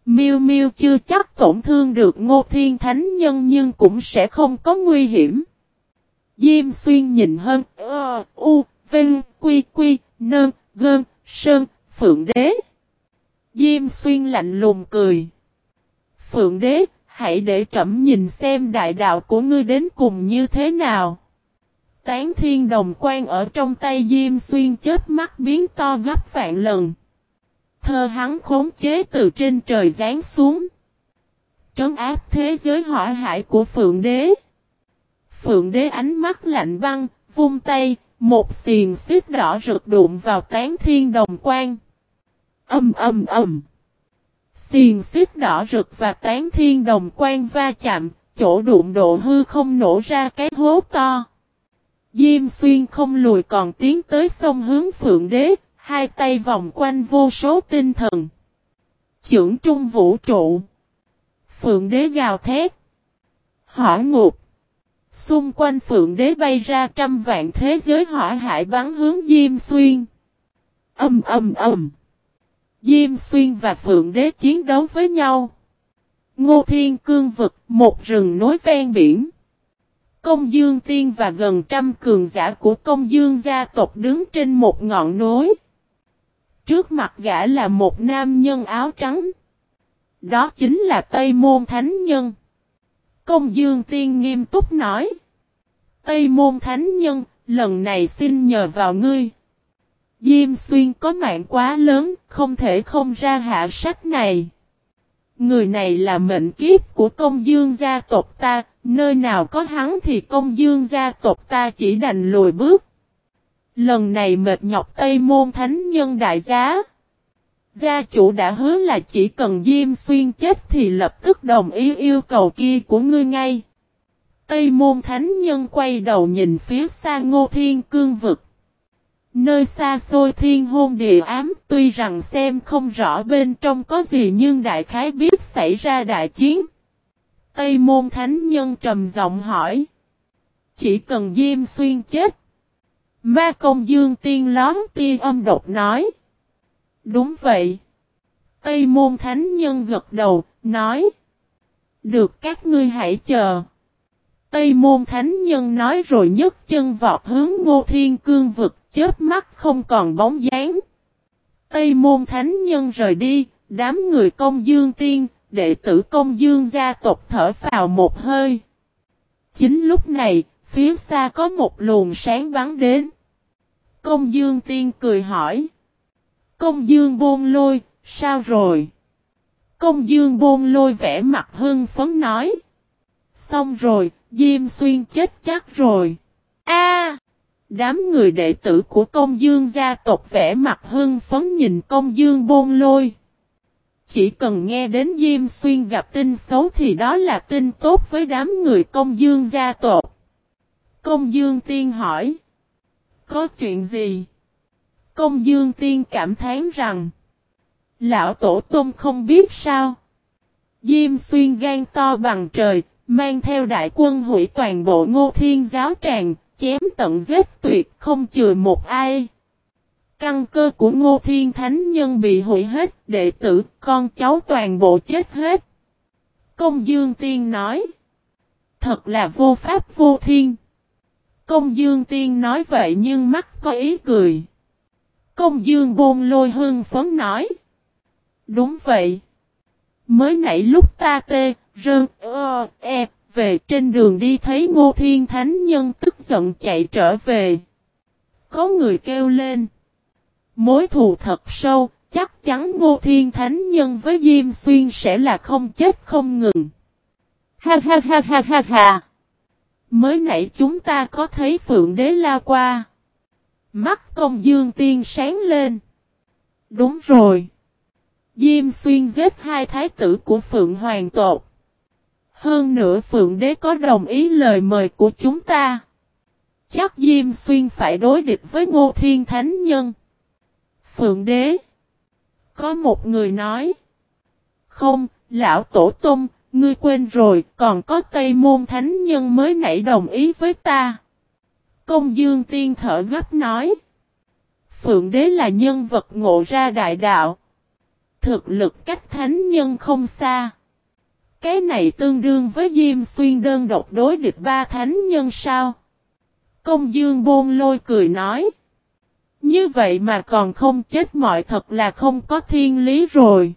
Miêu Miêu chưa chắc tổn thương được Ngô Thiên Thánh Nhân nhưng cũng sẽ không có nguy hiểm. Diêm xuyên nhìn hơn, ơ, u, vinh, quy, quy, nơn, gơn, sơn, phượng đế. Diêm xuyên lạnh lùng cười. Phượng đế, hãy để trẫm nhìn xem đại đạo của ngươi đến cùng như thế nào. Tán thiên đồng quan ở trong tay Diêm xuyên chết mắt biến to gấp vạn lần. Thơ hắn khống chế từ trên trời giáng xuống. Trấn áp thế giới hỏa hải của Phượng đế. Phượng đế ánh mắt lạnh băng, vung tay, một xiền xích đỏ rực đụng vào tán thiên đồng quan. Âm âm âm. Xiền xích đỏ rực và tán thiên đồng quan va chạm, chỗ đụng độ hư không nổ ra cái hố to. Diêm xuyên không lùi còn tiến tới sông hướng phượng đế, hai tay vòng quanh vô số tinh thần. Chưởng trung vũ trụ. Phượng đế gào thét. Hỏa ngục. Xung quanh phượng đế bay ra trăm vạn thế giới hỏa hải bắn hướng Diêm Xuyên. Âm âm âm. Diêm Xuyên và phượng đế chiến đấu với nhau. Ngô Thiên Cương vực, một rừng nối ven biển. Công Dương Tiên và gần trăm cường giả của công Dương gia tộc đứng trên một ngọn núi. Trước mặt gã là một nam nhân áo trắng. Đó chính là Tây Môn Thánh Nhân. Công Dương Tiên nghiêm túc nói. Tây Môn Thánh Nhân, lần này xin nhờ vào ngươi. Diêm Xuyên có mạng quá lớn, không thể không ra hạ sách này. Người này là mệnh kiếp của công dương gia tộc ta, nơi nào có hắn thì công dương gia tộc ta chỉ đành lùi bước. Lần này mệt nhọc Tây Môn Thánh Nhân đại giá. Gia chủ đã hứa là chỉ cần Diêm Xuyên chết thì lập tức đồng ý yêu cầu kia của ngươi ngay. Tây Môn Thánh Nhân quay đầu nhìn phía xa Ngô Thiên Cương vực. Nơi xa xôi thiên hôn địa ám, tuy rằng xem không rõ bên trong có gì nhưng đại khái biết xảy ra đại chiến. Tây Môn Thánh Nhân trầm giọng hỏi. Chỉ cần Diêm Xuyên chết. Ma Công Dương Tiên lón tia âm độc nói. Đúng vậy. Tây Môn Thánh Nhân gật đầu, nói. Được các ngươi hãy chờ. Tây Môn Thánh Nhân nói rồi nhấc chân vọt hướng Ngô Thiên Cương vực, chớp mắt không còn bóng dáng. Tây Môn Thánh Nhân rời đi, đám người công dương tiên, đệ tử công dương gia tộc thở vào một hơi. Chính lúc này, phía xa có một luồng sáng bắn đến. Công dương tiên cười hỏi. Công dương buông lôi, sao rồi? Công dương buông lôi vẽ mặt hưng phấn nói. Xong rồi, Diêm Xuyên chết chắc rồi. A! đám người đệ tử của công dương gia tộc vẽ mặt hưng phấn nhìn công dương buông lôi. Chỉ cần nghe đến Diêm Xuyên gặp tin xấu thì đó là tin tốt với đám người công dương gia tộc. Công dương tiên hỏi. Có chuyện gì? Công dương tiên cảm thán rằng. Lão tổ tôm không biết sao. Diêm xuyên gan to bằng trời, mang theo đại quân hủy toàn bộ ngô thiên giáo tràng, chém tận giết tuyệt không chừa một ai. Căn cơ của ngô thiên thánh nhân bị hủy hết, đệ tử, con cháu toàn bộ chết hết. Công dương tiên nói. Thật là vô pháp vô thiên. Công dương tiên nói vậy nhưng mắt có ý cười. Công dương bôn lôi hương phấn nói. Đúng vậy. Mới nãy lúc ta tê, rơn, ơ, e, về trên đường đi thấy ngô thiên thánh nhân tức giận chạy trở về. Có người kêu lên. Mối thù thật sâu, chắc chắn ngô thiên thánh nhân với Diêm Xuyên sẽ là không chết không ngừng. Ha ha ha ha ha ha. Mới nãy chúng ta có thấy Phượng Đế la qua. Mắt công dương tiên sáng lên. Đúng rồi. Diêm xuyên giết hai thái tử của Phượng Hoàng tột. Hơn nữa Phượng Đế có đồng ý lời mời của chúng ta. Chắc Diêm Xuyên phải đối địch với Ngô Thiên Thánh Nhân. Phượng Đế. Có một người nói. Không, Lão Tổ Tông, Ngươi quên rồi, còn có Tây Môn Thánh Nhân mới nãy đồng ý với ta. Công Dương Tiên thở gấp nói. Phượng Đế là nhân vật ngộ ra đại đạo. Thực lực cách Thánh Nhân không xa. Cái này tương đương với Diêm Xuyên đơn độc đối địch ba Thánh Nhân sao? Công dương bôn lôi cười nói. Như vậy mà còn không chết mọi thật là không có thiên lý rồi.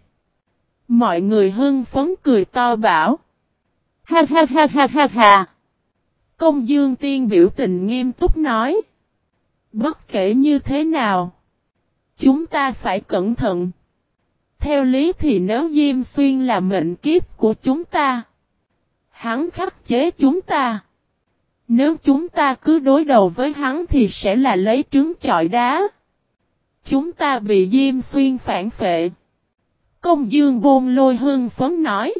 Mọi người hưng phấn cười to bảo. Ha ha ha ha ha ha. Công dương tiên biểu tình nghiêm túc nói. Bất kể như thế nào. Chúng ta phải cẩn thận. Theo lý thì nếu Diêm Xuyên là mệnh kiếp của chúng ta. Hắn khắc chế chúng ta. Nếu chúng ta cứ đối đầu với hắn thì sẽ là lấy trứng chọi đá. Chúng ta bị Diêm Xuyên phản phệ. Công dương bôn lôi hương phấn nói.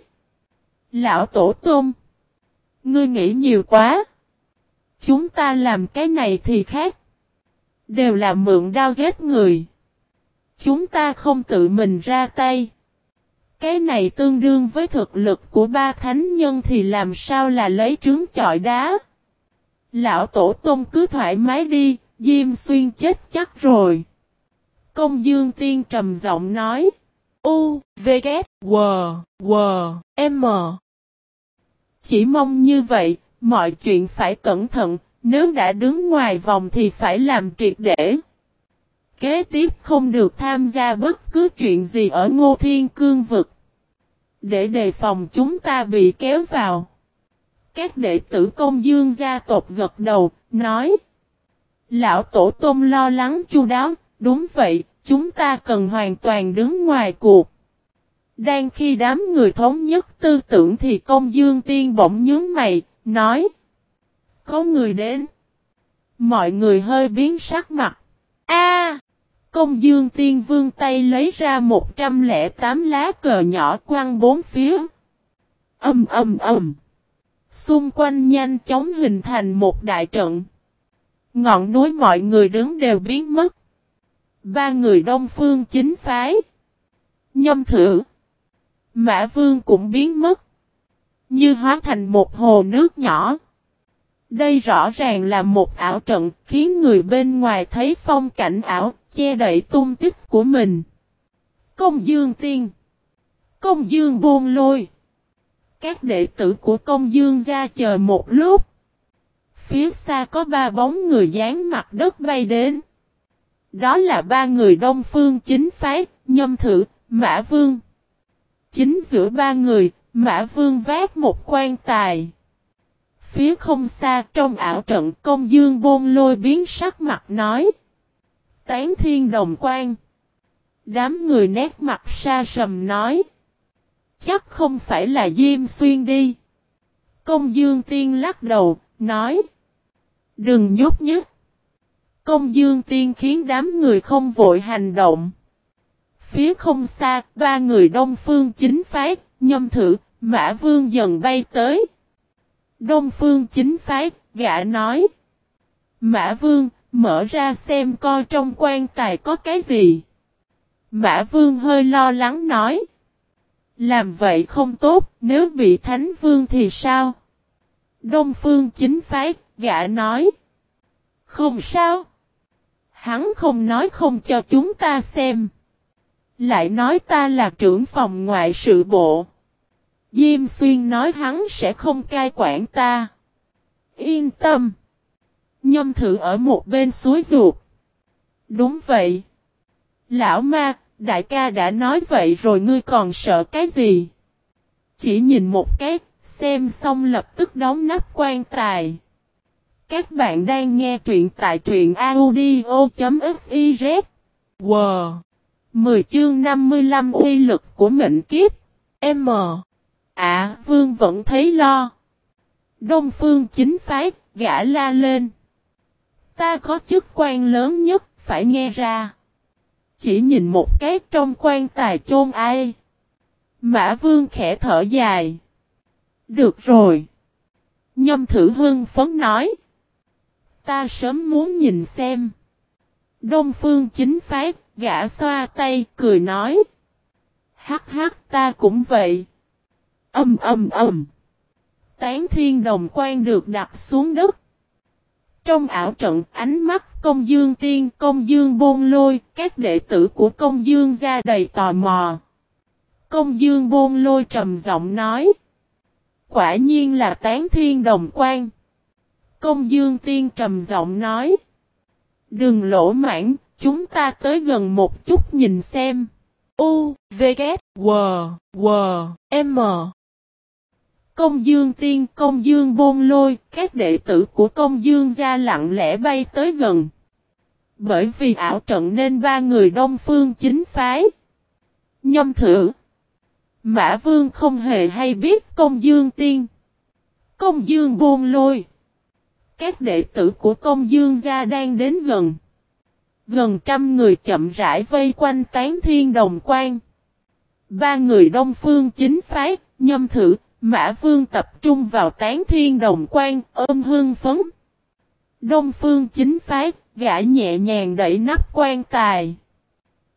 Lão Tổ Tôn. Ngươi nghĩ nhiều quá. Chúng ta làm cái này thì khác. Đều là mượn đao giết người. Chúng ta không tự mình ra tay. Cái này tương đương với thực lực của ba thánh nhân thì làm sao là lấy trứng chọi đá. Lão Tổ Tông cứ thoải mái đi, Diêm Xuyên chết chắc rồi. Công Dương Tiên trầm giọng nói. U, V, K, W, W, M. Chỉ mong như vậy, mọi chuyện phải cẩn thận, nếu đã đứng ngoài vòng thì phải làm triệt để. Kế tiếp không được tham gia bất cứ chuyện gì ở Ngô Thiên Cương vực. Để đề phòng chúng ta bị kéo vào. Các đệ tử công dương gia tộc gật đầu, nói. Lão Tổ Tôn lo lắng chu đáo, đúng vậy, chúng ta cần hoàn toàn đứng ngoài cuộc. Đang khi đám người thống nhất tư tưởng thì công dương tiên bỗng nhướng mày, nói. Có người đến. Mọi người hơi biến sắc mặt. A! công dương tiên vương tay lấy ra 108 lá cờ nhỏ quăng bốn phía. Âm âm âm. Xung quanh nhanh chóng hình thành một đại trận. Ngọn núi mọi người đứng đều biến mất. Ba người đông phương chính phái. Nhâm thử. Mã vương cũng biến mất. Như hóa thành một hồ nước nhỏ. Đây rõ ràng là một ảo trận khiến người bên ngoài thấy phong cảnh ảo, che đậy tung tích của mình. Công dương tiên. Công dương buông lôi. Các đệ tử của công dương ra chờ một lúc. Phía xa có ba bóng người dán mặt đất bay đến. Đó là ba người đông phương chính phái, nhâm thử, mã vương. Chính giữa ba người, mã vương vác một quan tài. Phía không xa trong ảo trận công dương bôn lôi biến sắc mặt nói. Tán thiên đồng quan. Đám người nét mặt xa sầm nói. Chắc không phải là Diêm Xuyên đi. Công dương tiên lắc đầu, nói. Đừng nhúc nhích. Công dương tiên khiến đám người không vội hành động. Phía không xa, ba người đông phương chính phái, nhâm thử, mã vương dần bay tới. Đông phương chính phái, gã nói. Mã vương, mở ra xem coi trong quan tài có cái gì. Mã vương hơi lo lắng nói. Làm vậy không tốt, nếu bị thánh vương thì sao? Đông phương chính phái, gã nói. Không sao. Hắn không nói không cho chúng ta xem. Lại nói ta là trưởng phòng ngoại sự bộ. Diêm xuyên nói hắn sẽ không cai quản ta. Yên tâm. Nhâm thử ở một bên suối ruột. Đúng vậy. Lão ma, đại ca đã nói vậy rồi ngươi còn sợ cái gì? Chỉ nhìn một cái, xem xong lập tức đóng nắp quan tài. Các bạn đang nghe truyện tại truyện audio.fiz. Wow! 10 chương 55 uy lực của mệnh kiếp. M. À, vương vẫn thấy lo. Đông phương chính phái, gã la lên. Ta có chức quan lớn nhất, phải nghe ra. Chỉ nhìn một cái trong quan tài chôn ai. Mã vương khẽ thở dài. Được rồi. Nhâm thử hưng phấn nói. Ta sớm muốn nhìn xem. Đông phương chính phái, gã xoa tay, cười nói. Hắc hắc ta cũng vậy. Âm âm âm. Tán thiên đồng quan được đặt xuống đất. Trong ảo trận ánh mắt công dương tiên công dương bôn lôi, các đệ tử của công dương ra đầy tò mò. Công dương bôn lôi trầm giọng nói. Quả nhiên là tán thiên đồng quan. Công dương tiên trầm giọng nói. Đừng lỗ mãn, chúng ta tới gần một chút nhìn xem. U, V, K, W, W, M. Công dương tiên, công dương bôn lôi, các đệ tử của công dương gia lặng lẽ bay tới gần. Bởi vì ảo trận nên ba người đông phương chính phái. Nhâm thử. Mã vương không hề hay biết công dương tiên. Công dương bôn lôi. Các đệ tử của công dương gia đang đến gần. Gần trăm người chậm rãi vây quanh tán thiên đồng quan. Ba người đông phương chính phái, nhâm thử, mã vương tập trung vào tán thiên đồng quan, ôm hương phấn. Đông phương chính phái, gã nhẹ nhàng đẩy nắp quan tài.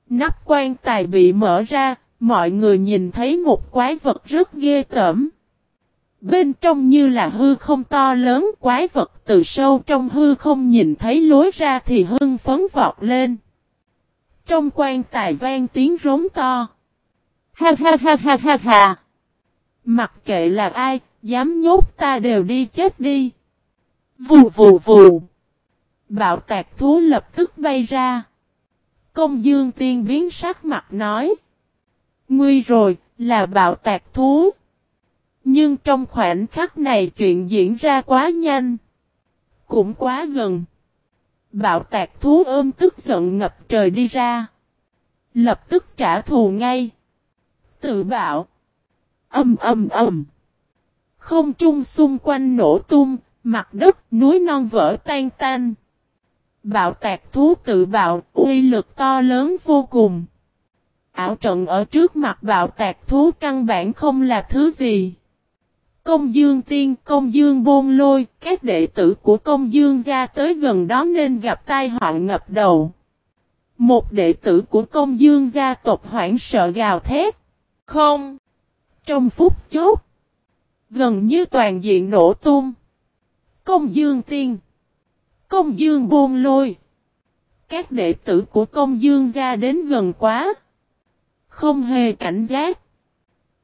Nắp quan tài bị mở ra, mọi người nhìn thấy một quái vật rất ghê tởm. Bên trong như là hư không to lớn quái vật từ sâu trong hư không nhìn thấy lối ra thì hưng phấn vọt lên. Trong quan tài vang tiếng rống to. Ha ha ha ha ha ha. Mặc kệ là ai, dám nhốt ta đều đi chết đi. Vù vù vù. Bạo tạc thú lập tức bay ra. Công dương tiên biến sắc mặt nói. Nguy rồi, là bạo tạc thú. Nhưng trong khoảnh khắc này chuyện diễn ra quá nhanh. Cũng quá gần. Bạo tạc thú ôm tức giận ngập trời đi ra. Lập tức trả thù ngay. Tự bạo. Âm âm âm. Không trung xung quanh nổ tung, mặt đất, núi non vỡ tan tan. Bạo tạc thú tự bạo, uy lực to lớn vô cùng. Ảo trận ở trước mặt bạo tạc thú căn bản không là thứ gì. Công dương tiên, công dương bôn lôi, các đệ tử của công dương gia tới gần đó nên gặp tai họa ngập đầu. Một đệ tử của công dương gia tộc hoảng sợ gào thét. Không! Trong phút chốt, gần như toàn diện nổ tung. Công dương tiên, công dương buôn lôi. Các đệ tử của công dương ra đến gần quá. Không hề cảnh giác.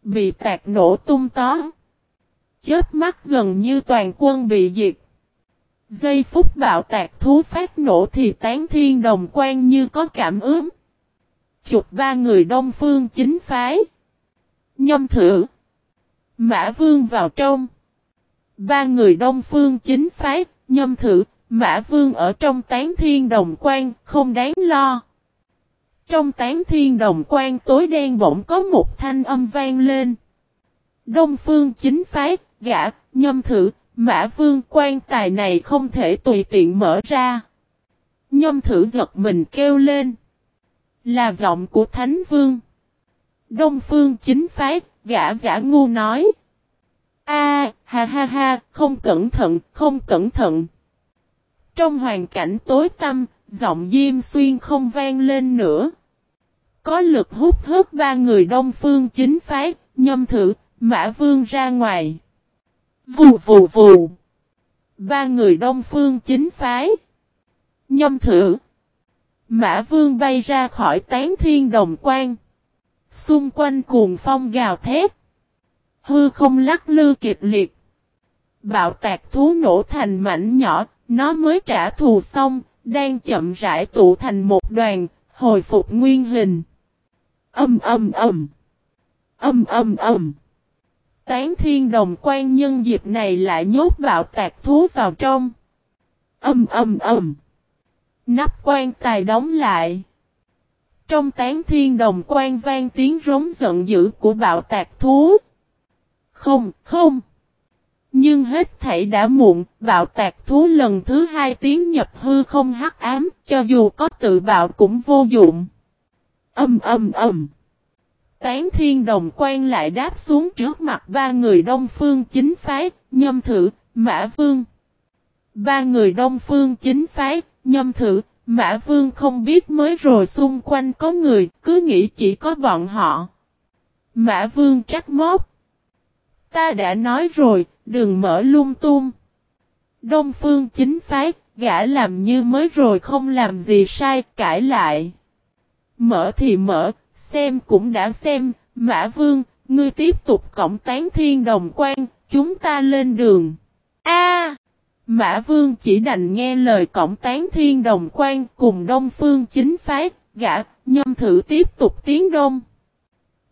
Bị tạc nổ tung tó. Chết mắt gần như toàn quân bị diệt. Giây phút bạo tạc thú phát nổ thì tán thiên đồng quan như có cảm ứng. Chụp ba người đông phương chính phái. Nhâm thử. Mã vương vào trong. Ba người đông phương chính phái, nhâm thử, mã vương ở trong tán thiên đồng quan, không đáng lo. Trong tán thiên đồng quan tối đen bỗng có một thanh âm vang lên. Đông phương chính phái, gã, nhâm thử, mã vương quan tài này không thể tùy tiện mở ra. Nhâm thử giật mình kêu lên. Là giọng của thánh vương. Đông phương chính phái, gã gã ngu nói. A, ha ha ha, không cẩn thận, không cẩn thận. Trong hoàn cảnh tối tăm, giọng Diêm Xuyên không vang lên nữa. Có lực hút hớt ba người đông phương chính phái, nhâm thử, mã vương ra ngoài. Vù vù vù. Ba người đông phương chính phái. Nhâm thử. Mã vương bay ra khỏi tán thiên đồng quan. Xung quanh cuồng phong gào thét. Hư không lắc lư kịch liệt. Bạo tạc thú nổ thành mảnh nhỏ, nó mới trả thù xong, đang chậm rãi tụ thành một đoàn, hồi phục nguyên hình. Âm âm âm. Âm âm âm. Tán thiên đồng quan nhân dịp này lại nhốt bạo tạc thú vào trong. Âm âm âm. Nắp quan tài đóng lại. Trong tán thiên đồng quan vang tiếng rống giận dữ của bạo tạc thú. Không, không. Nhưng hết thảy đã muộn, bạo tạc thú lần thứ hai tiếng nhập hư không hắc ám, cho dù có tự bạo cũng vô dụng. Âm âm âm. Tán thiên đồng quan lại đáp xuống trước mặt ba người đông phương chính phái, nhâm thử, mã vương. Ba người đông phương chính phái, nhâm thử, mã vương không biết mới rồi xung quanh có người, cứ nghĩ chỉ có bọn họ. Mã vương trách móc. Ta đã nói rồi, đừng mở lung tung. Đông phương chính phái, gã làm như mới rồi không làm gì sai, cãi lại. Mở thì mở, xem cũng đã xem, Mã Vương, ngươi tiếp tục cổng tán thiên đồng quan, chúng ta lên đường. A! Mã Vương chỉ đành nghe lời cổng tán thiên đồng quan cùng Đông Phương chính phái, gã, nhâm thử tiếp tục tiến đông.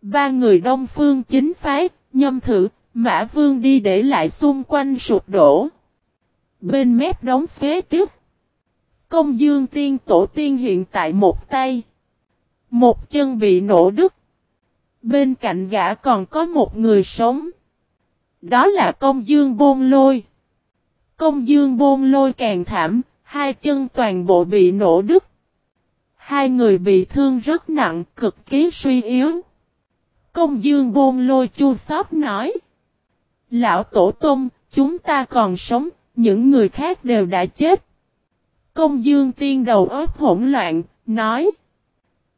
Ba người Đông Phương chính phái, nhâm thử, Mã Vương đi để lại xung quanh sụp đổ. Bên mép đóng phế tiếp. Công dương tiên tổ tiên hiện tại một tay. Một chân bị nổ đứt. Bên cạnh gã còn có một người sống. Đó là công dương bôn lôi. Công dương bôn lôi càng thảm, hai chân toàn bộ bị nổ đứt. Hai người bị thương rất nặng, cực kỳ suy yếu. Công dương bôn lôi chua sót nói. Lão tổ tông, chúng ta còn sống, những người khác đều đã chết. Công dương tiên đầu óc hỗn loạn, nói.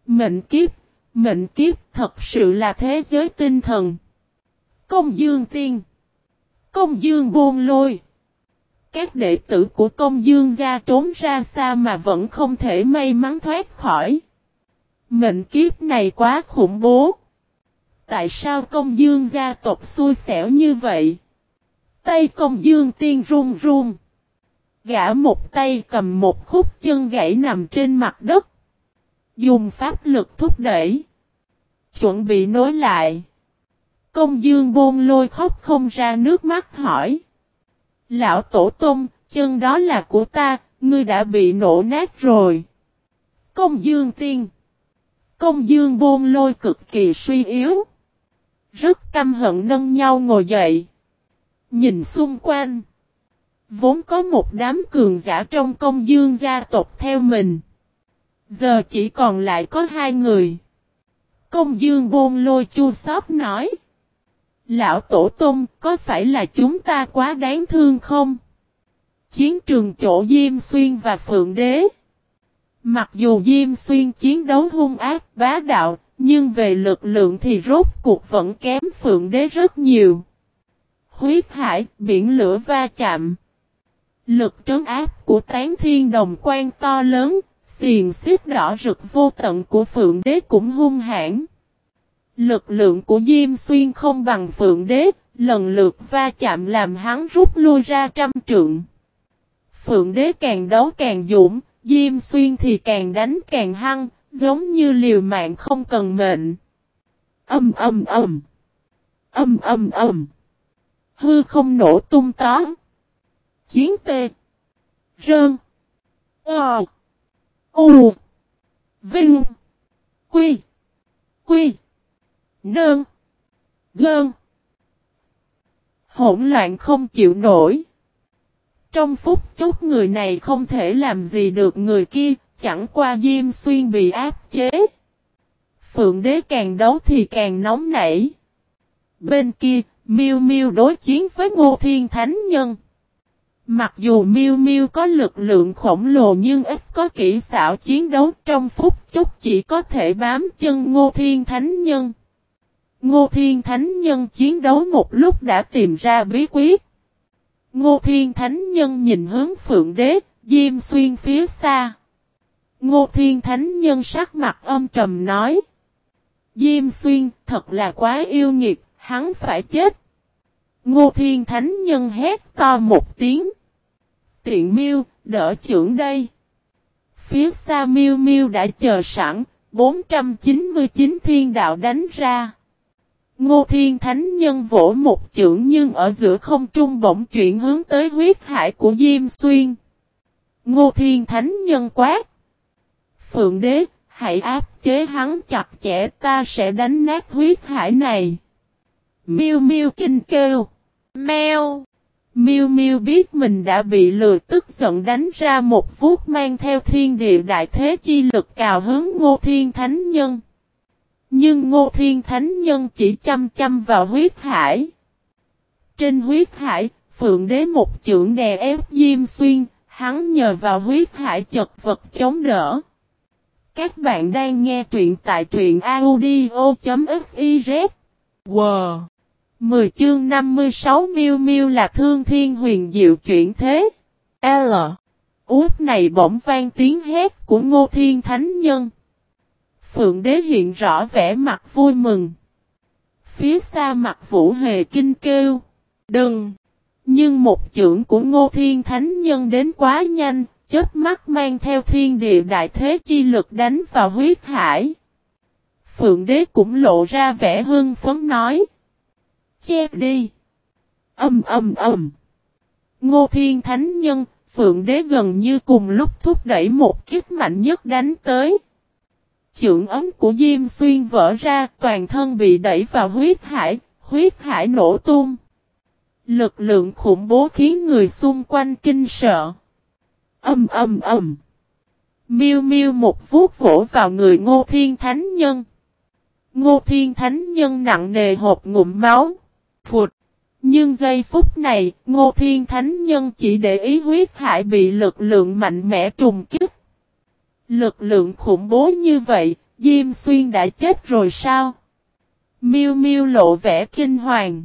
Mệnh kiếp, mệnh kiếp thật sự là thế giới tinh thần. Công dương tiên. Công dương bôn lôi. Các đệ tử của công dương gia trốn ra xa mà vẫn không thể may mắn thoát khỏi. Mệnh kiếp này quá khủng bố. Tại sao công dương gia tộc xui xẻo như vậy? Tay công dương tiên run run. Gã một tay cầm một khúc chân gãy nằm trên mặt đất. Dùng pháp lực thúc đẩy. Chuẩn bị nối lại. Công dương bôn lôi khóc không ra nước mắt hỏi. Lão tổ tông, chân đó là của ta, ngươi đã bị nổ nát rồi. Công dương tiên. Công dương bôn lôi cực kỳ suy yếu. Rất căm hận nâng nhau ngồi dậy. Nhìn xung quanh. Vốn có một đám cường giả trong công dương gia tộc theo mình. Giờ chỉ còn lại có hai người. Công dương bôn lôi chua xót nói. Lão Tổ Tông, có phải là chúng ta quá đáng thương không? Chiến trường chỗ Diêm Xuyên và Phượng Đế. Mặc dù Diêm Xuyên chiến đấu hung ác, bá đạo, nhưng về lực lượng thì rốt cuộc vẫn kém Phượng Đế rất nhiều. Huyết hải, biển lửa va chạm. Lực trấn áp của tán thiên đồng quan to lớn, xiền xếp đỏ rực vô tận của Phượng Đế cũng hung hãn. Lực lượng của Diêm Xuyên không bằng Phượng Đế, lần lượt va chạm làm hắn rút lui ra trăm trượng. Phượng Đế càng đấu càng dũng, Diêm Xuyên thì càng đánh càng hăng, giống như liều mạng không cần mệnh. Âm âm âm. Âm âm âm. Hư không nổ tung tó. Chiến tê. Rơn. Ờ. U. Vinh. Quy. Quy. Nơn. Gơn. Hỗn loạn không chịu nổi. Trong phút chốc người này không thể làm gì được người kia, chẳng qua Diêm Xuyên bị áp chế. Phượng đế càng đấu thì càng nóng nảy. Bên kia, Miêu Miêu đối chiến với Ngô Thiên Thánh Nhân. Mặc dù Miêu Miêu có lực lượng khổng lồ nhưng ít có kỹ xảo chiến đấu trong phút chốc chỉ có thể bám chân Ngô Thiên Thánh Nhân. Ngô Thiên Thánh Nhân chiến đấu một lúc đã tìm ra bí quyết. Ngô Thiên Thánh Nhân nhìn hướng Phượng Đế, Diêm Xuyên phía xa. Ngô Thiên Thánh Nhân sắc mặt âm trầm nói. Diêm Xuyên thật là quá yêu nghiệt, hắn phải chết. Ngô Thiên Thánh Nhân hét to một tiếng. Tiện miêu, đỡ trưởng đây. Phía xa miêu miêu đã chờ sẵn, 499 thiên đạo đánh ra. Ngô Thiên Thánh Nhân vỗ một chưởng nhưng ở giữa không trung bỗng chuyển hướng tới huyết hải của Diêm Xuyên. Ngô Thiên Thánh Nhân quát. Phượng Đế, hãy áp chế hắn chặt chẽ ta sẽ đánh nát huyết hải này. Miêu Miêu kinh kêu. Mèo. Miêu Miêu biết mình đã bị lừa tức giận đánh ra một vuốt mang theo thiên địa đại thế chi lực cào hướng Ngô Thiên Thánh Nhân. Nhưng Ngô Thiên Thánh Nhân chỉ chăm chăm vào huyết hải. Trên huyết hải, Phượng Đế một chưởng đè ép Diêm Xuyên, hắn nhờ vào huyết hải chật vật chống đỡ. Các bạn đang nghe truyện tại truyện audio.fiz. Wow! 10 chương 56 miêu miêu là thương thiên huyền diệu chuyển thế. L. Út này bỗng vang tiếng hét của Ngô Thiên Thánh Nhân. Phượng đế hiện rõ vẻ mặt vui mừng. Phía xa mặt vũ hề kinh kêu. Đừng! Nhưng một trưởng của Ngô Thiên Thánh Nhân đến quá nhanh, chết mắt mang theo thiên địa đại thế chi lực đánh vào huyết hải. Phượng đế cũng lộ ra vẻ hưng phấn nói. Che đi. Âm âm âm. Ngô Thiên Thánh Nhân, Phượng đế gần như cùng lúc thúc đẩy một kiếp mạnh nhất đánh tới. Chưởng ấm của Diêm Xuyên vỡ ra, toàn thân bị đẩy vào huyết hải, huyết hải nổ tung. Lực lượng khủng bố khiến người xung quanh kinh sợ. Âm âm âm. Miêu miêu một vuốt vỗ vào người Ngô Thiên Thánh Nhân. Ngô Thiên Thánh Nhân nặng nề hộp ngụm máu. Phụt. Nhưng giây phút này, Ngô Thiên Thánh Nhân chỉ để ý huyết hải bị lực lượng mạnh mẽ trùng kích. Lực lượng khủng bố như vậy, Diêm Xuyên đã chết rồi sao? Miêu Miêu lộ vẻ kinh hoàng.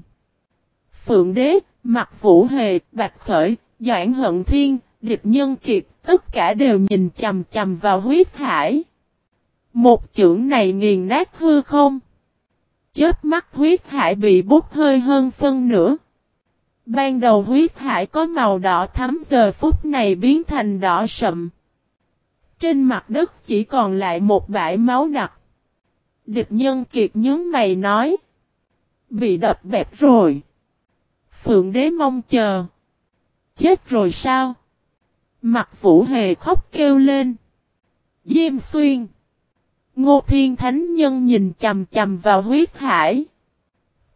Phượng Đế, Mặt Vũ Hề, Bạch Khởi, Doãn Hận Thiên, Địch Nhân Kiệt, tất cả đều nhìn chầm chầm vào huyết hải. Một chưởng này nghiền nát hư không? Chết mắt huyết hải bị bút hơi hơn phân nửa. Ban đầu huyết hải có màu đỏ thắm giờ phút này biến thành đỏ sậm. Trên mặt đất chỉ còn lại một bãi máu đặc. Địch nhân kiệt nhớ mày nói. Bị đập bẹp rồi. Phượng đế mong chờ. Chết rồi sao? Mặt vũ hề khóc kêu lên. Diêm xuyên. Ngô Thiên Thánh Nhân nhìn chầm chầm vào huyết hải.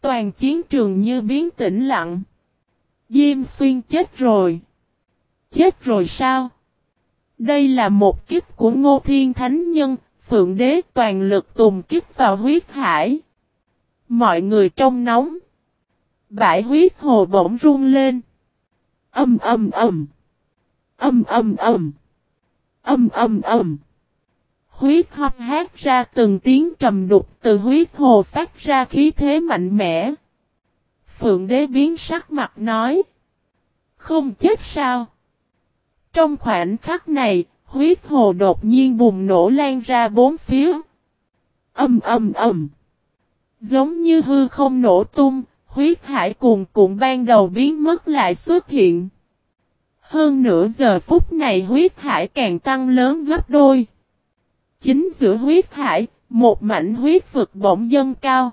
Toàn chiến trường như biến tĩnh lặng. Diêm xuyên chết rồi. Chết rồi sao? Đây là một kích của Ngô Thiên Thánh Nhân, Phượng Đế toàn lực tùng kích vào huyết hải. Mọi người trong nóng. Bãi huyết hồ bỗng rung lên. Âm âm âm. Âm âm âm. Âm âm âm. Huyết hoang hát ra từng tiếng trầm đục từ huyết hồ phát ra khí thế mạnh mẽ. Phượng đế biến sắc mặt nói. Không chết sao? Trong khoảnh khắc này, huyết hồ đột nhiên bùng nổ lan ra bốn phía. Âm âm âm. Giống như hư không nổ tung, huyết hải cuồn cuộn ban đầu biến mất lại xuất hiện. Hơn nửa giờ phút này huyết hải càng tăng lớn gấp đôi. Chính giữa huyết hải, một mảnh huyết vực bỗng dâng cao.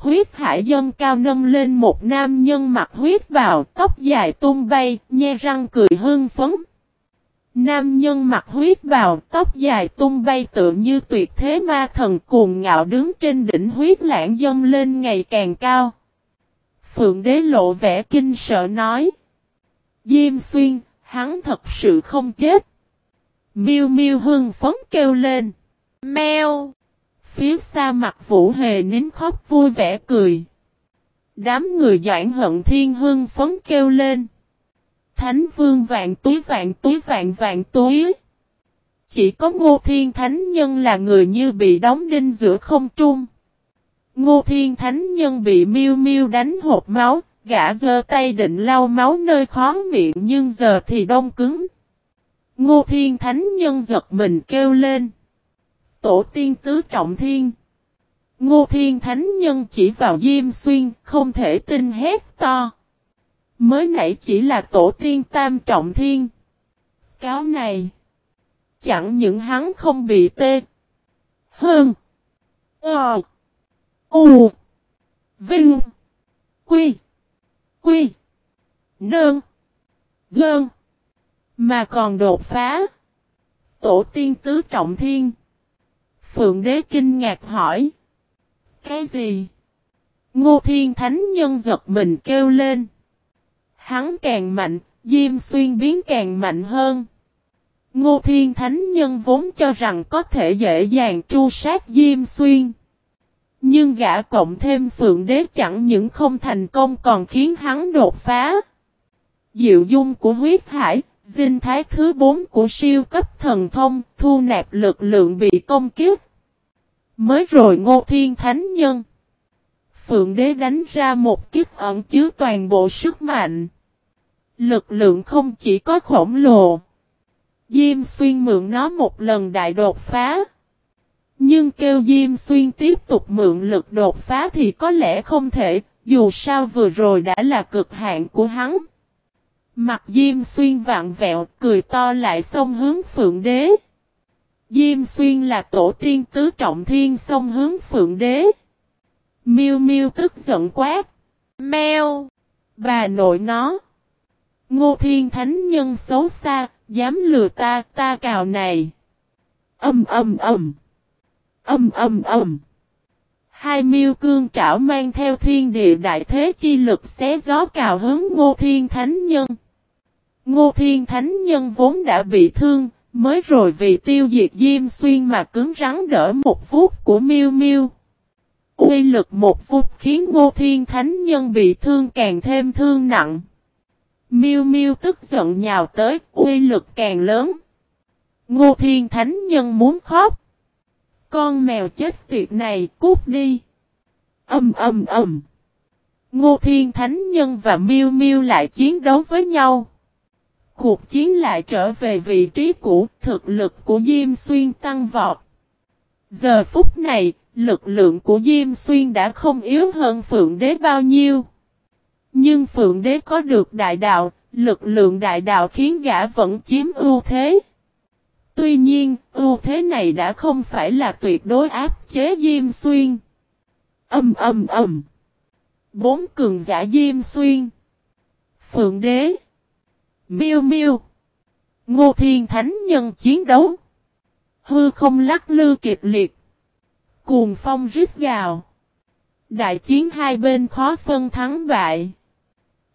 Huyết hải dân cao nâng lên một nam nhân mặc huyết bào, tóc dài tung bay, nhe răng cười hưng phấn. Nam nhân mặc huyết bào, tóc dài tung bay tựa như tuyệt thế ma thần cuồng ngạo đứng trên đỉnh huyết lãng dâng lên ngày càng cao. Phượng đế lộ vẻ kinh sợ nói. Diêm xuyên, hắn thật sự không chết. Miêu miêu hưng phấn kêu lên. Mèo! Phía xa mặt vũ hề nín khóc vui vẻ cười. Đám người doãn hận thiên hương phấn kêu lên. Thánh vương vạn túi vạn túi vạn vạn túi. Chỉ có ngô thiên thánh nhân là người như bị đóng đinh giữa không trung. Ngô thiên thánh nhân bị miêu miêu đánh hộp máu, gã giơ tay định lau máu nơi khó miệng nhưng giờ thì đông cứng. Ngô thiên thánh nhân giật mình kêu lên. Tổ tiên tứ trọng thiên. Ngô thiên thánh nhân chỉ vào Diêm Xuyên, không thể tin hét to. Mới nãy chỉ là tổ tiên tam trọng thiên. Cáo này. Chẳng những hắn không bị tê. Hơn. Ờ. U. Vinh. Quy. Quy. Nơn. Gơn. Mà còn đột phá. Tổ tiên tứ trọng thiên. Phượng đế kinh ngạc hỏi. Cái gì? Ngô thiên thánh nhân giật mình kêu lên. Hắn càng mạnh, Diêm Xuyên biến càng mạnh hơn. Ngô Thiên Thánh Nhân vốn cho rằng có thể dễ dàng tru sát Diêm Xuyên. Nhưng gã cộng thêm Phượng Đế chẳng những không thành công còn khiến hắn đột phá. Diệu dung của huyết hải, dinh thái thứ 4 của siêu cấp thần thông, thu nạp lực lượng bị công kiếp. Mới rồi Ngô Thiên Thánh Nhân. Phượng Đế đánh ra một kiếp ẩn chứa toàn bộ sức mạnh. Lực lượng không chỉ có khổng lồ. Diêm xuyên mượn nó một lần đại đột phá. Nhưng kêu Diêm xuyên tiếp tục mượn lực đột phá thì có lẽ không thể. dù sao vừa rồi đã là cực hạn của hắn. Mặt Diêm Xuyên vạn vẹo, cười to lại xông hướng Phượng Đế. Diêm Xuyên là tổ tiên tứ trọng thiên xông hướng Phượng Đế. Miêu Miêu tức giận quát. Mèo! Bà nội nó. Ngô Thiên Thánh Nhân xấu xa, dám lừa ta, ta cào này. Âm âm âm. Âm âm âm. Hai miêu cương trảo mang theo thiên địa đại thế chi lực xé gió cào hướng Ngô Thiên Thánh Nhân. Ngô Thiên Thánh Nhân vốn đã bị thương, mới rồi vì tiêu diệt Diêm Xuyên mà cứng rắn đỡ một phút của miêu miêu. Uy lực một phút khiến Ngô Thiên Thánh Nhân bị thương càng thêm thương nặng. Miêu miêu tức giận nhào tới, uy lực càng lớn. Ngô Thiên Thánh Nhân muốn khóc. Con mèo chết tiệt này cút đi. Âm âm âm. Ngô Thiên Thánh Nhân và Miêu Miêu lại chiến đấu với nhau. Cuộc chiến lại trở về vị trí cũ, thực lực của Diêm Xuyên tăng vọt. Giờ phút này, lực lượng của Diêm Xuyên đã không yếu hơn Phượng Đế bao nhiêu. Nhưng Phượng Đế có được đại đạo, lực lượng đại đạo khiến gã vẫn chiếm ưu thế. Tuy nhiên, ưu thế này đã không phải là tuyệt đối áp chế Diêm Xuyên. Âm âm âm. Bốn cường giả Diêm Xuyên. Phượng Đế. Miêu Miêu. Ngô Thiên Thánh Nhân chiến đấu. Hư không lắc lư kịch liệt. Cuồng phong rít gào. Đại chiến hai bên khó phân thắng bại.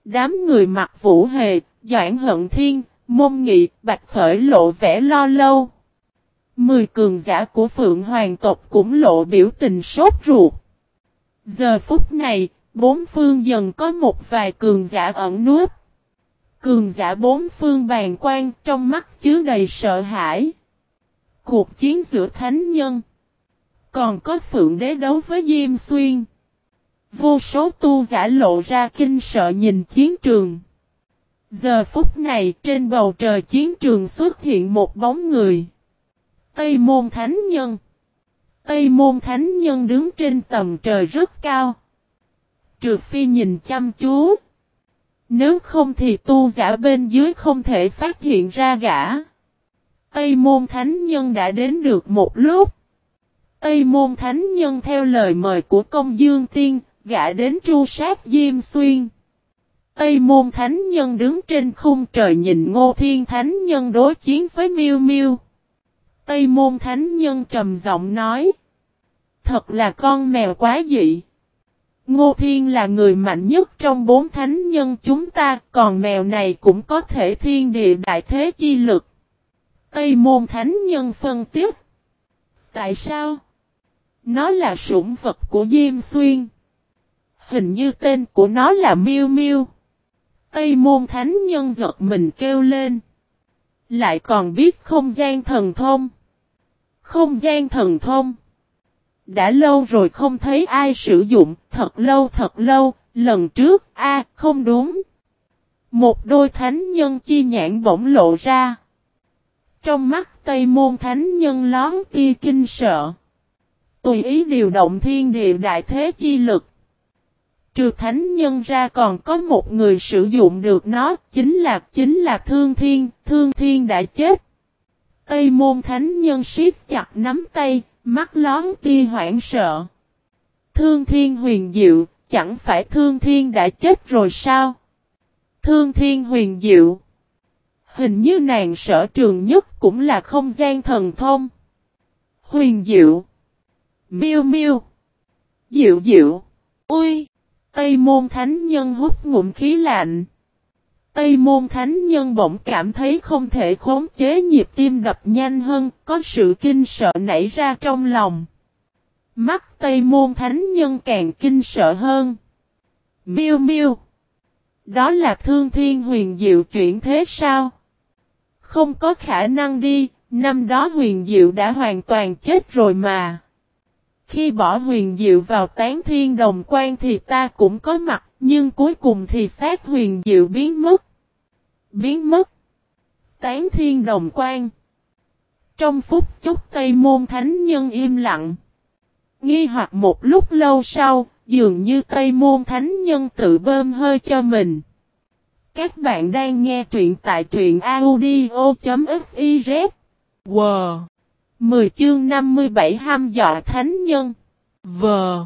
Đám người mặc vũ hề, Doãn Hận Thiên, Mông Nghị, Bạch Khởi lộ vẻ lo lâu. Mười cường giả của Phượng Hoàng tộc cũng lộ biểu tình sốt ruột. Giờ phút này, bốn phương dần có một vài cường giả ẩn núp. Cường giả bốn phương bàn quan trong mắt chứa đầy sợ hãi. Cuộc chiến giữa thánh nhân. Còn có phượng đế đấu với Diêm Xuyên. Vô số tu giả lộ ra kinh sợ nhìn chiến trường. Giờ phút này trên bầu trời chiến trường xuất hiện một bóng người. Tây Môn Thánh Nhân. Tây Môn Thánh Nhân đứng trên tầm trời rất cao. Trừ phi nhìn chăm chú. Nếu không thì tu giả bên dưới không thể phát hiện ra gã. Tây Môn Thánh Nhân đã đến được một lúc. Tây Môn Thánh Nhân theo lời mời của công dương tiên, gã đến tru sát Diêm Xuyên. Tây Môn Thánh Nhân đứng trên khung trời nhìn Ngô Thiên Thánh Nhân đối chiến với Miêu Miêu. Tây Môn Thánh Nhân trầm giọng nói. Thật là con mèo quá dị. Ngô Thiên là người mạnh nhất trong bốn thánh nhân chúng ta, còn mèo này cũng có thể thiên địa đại thế chi lực. Tây Môn Thánh Nhân phân tiếp. Tại sao? Nó là sủng vật của Diêm Xuyên. Hình như tên của nó là Miêu Miêu. Tây Môn Thánh Nhân giật mình kêu lên. Lại còn biết không gian thần thông. Không gian thần thông. Đã lâu rồi không thấy ai sử dụng, thật lâu thật lâu, lần trước, a không đúng. Một đôi thánh nhân chi nhãn bỗng lộ ra. Trong mắt Tây Môn Thánh Nhân lón tia kinh sợ. Tùy ý điều động thiên địa đại thế chi lực. Trừ thánh nhân ra còn có một người sử dụng được nó, chính là chính là Thương Thiên, Thương Thiên đã chết. Tây Môn Thánh Nhân siết chặt nắm tay, mắt lón tia hoảng sợ. Thương Thiên huyền diệu, chẳng phải Thương Thiên đã chết rồi sao? Thương Thiên huyền diệu. Hình như nàng sở trường nhất cũng là không gian thần thông. Huyền diệu. Miêu miêu. Diệu diệu. Ui. Tây môn thánh nhân hút ngụm khí lạnh. Tây môn thánh nhân bỗng cảm thấy không thể khống chế nhịp tim đập nhanh hơn, có sự kinh sợ nảy ra trong lòng. Mắt Tây môn thánh nhân càng kinh sợ hơn. Miêu miêu. Đó là thương thiên huyền diệu chuyển thế sao? Không có khả năng đi, năm đó huyền diệu đã hoàn toàn chết rồi mà. Khi bỏ huyền diệu vào tán thiên đồng quan thì ta cũng có mặt, nhưng cuối cùng thì xác huyền diệu biến mất. Biến mất. Tán thiên đồng quan. Trong phút chốc Tây Môn Thánh Nhân im lặng. Nghi hoặc một lúc lâu sau, dường như Tây Môn Thánh Nhân tự bơm hơi cho mình. Các bạn đang nghe truyện tại truyện audio.fif. Wow! 10 chương 57 ham dọa Thánh Nhân. Vờ!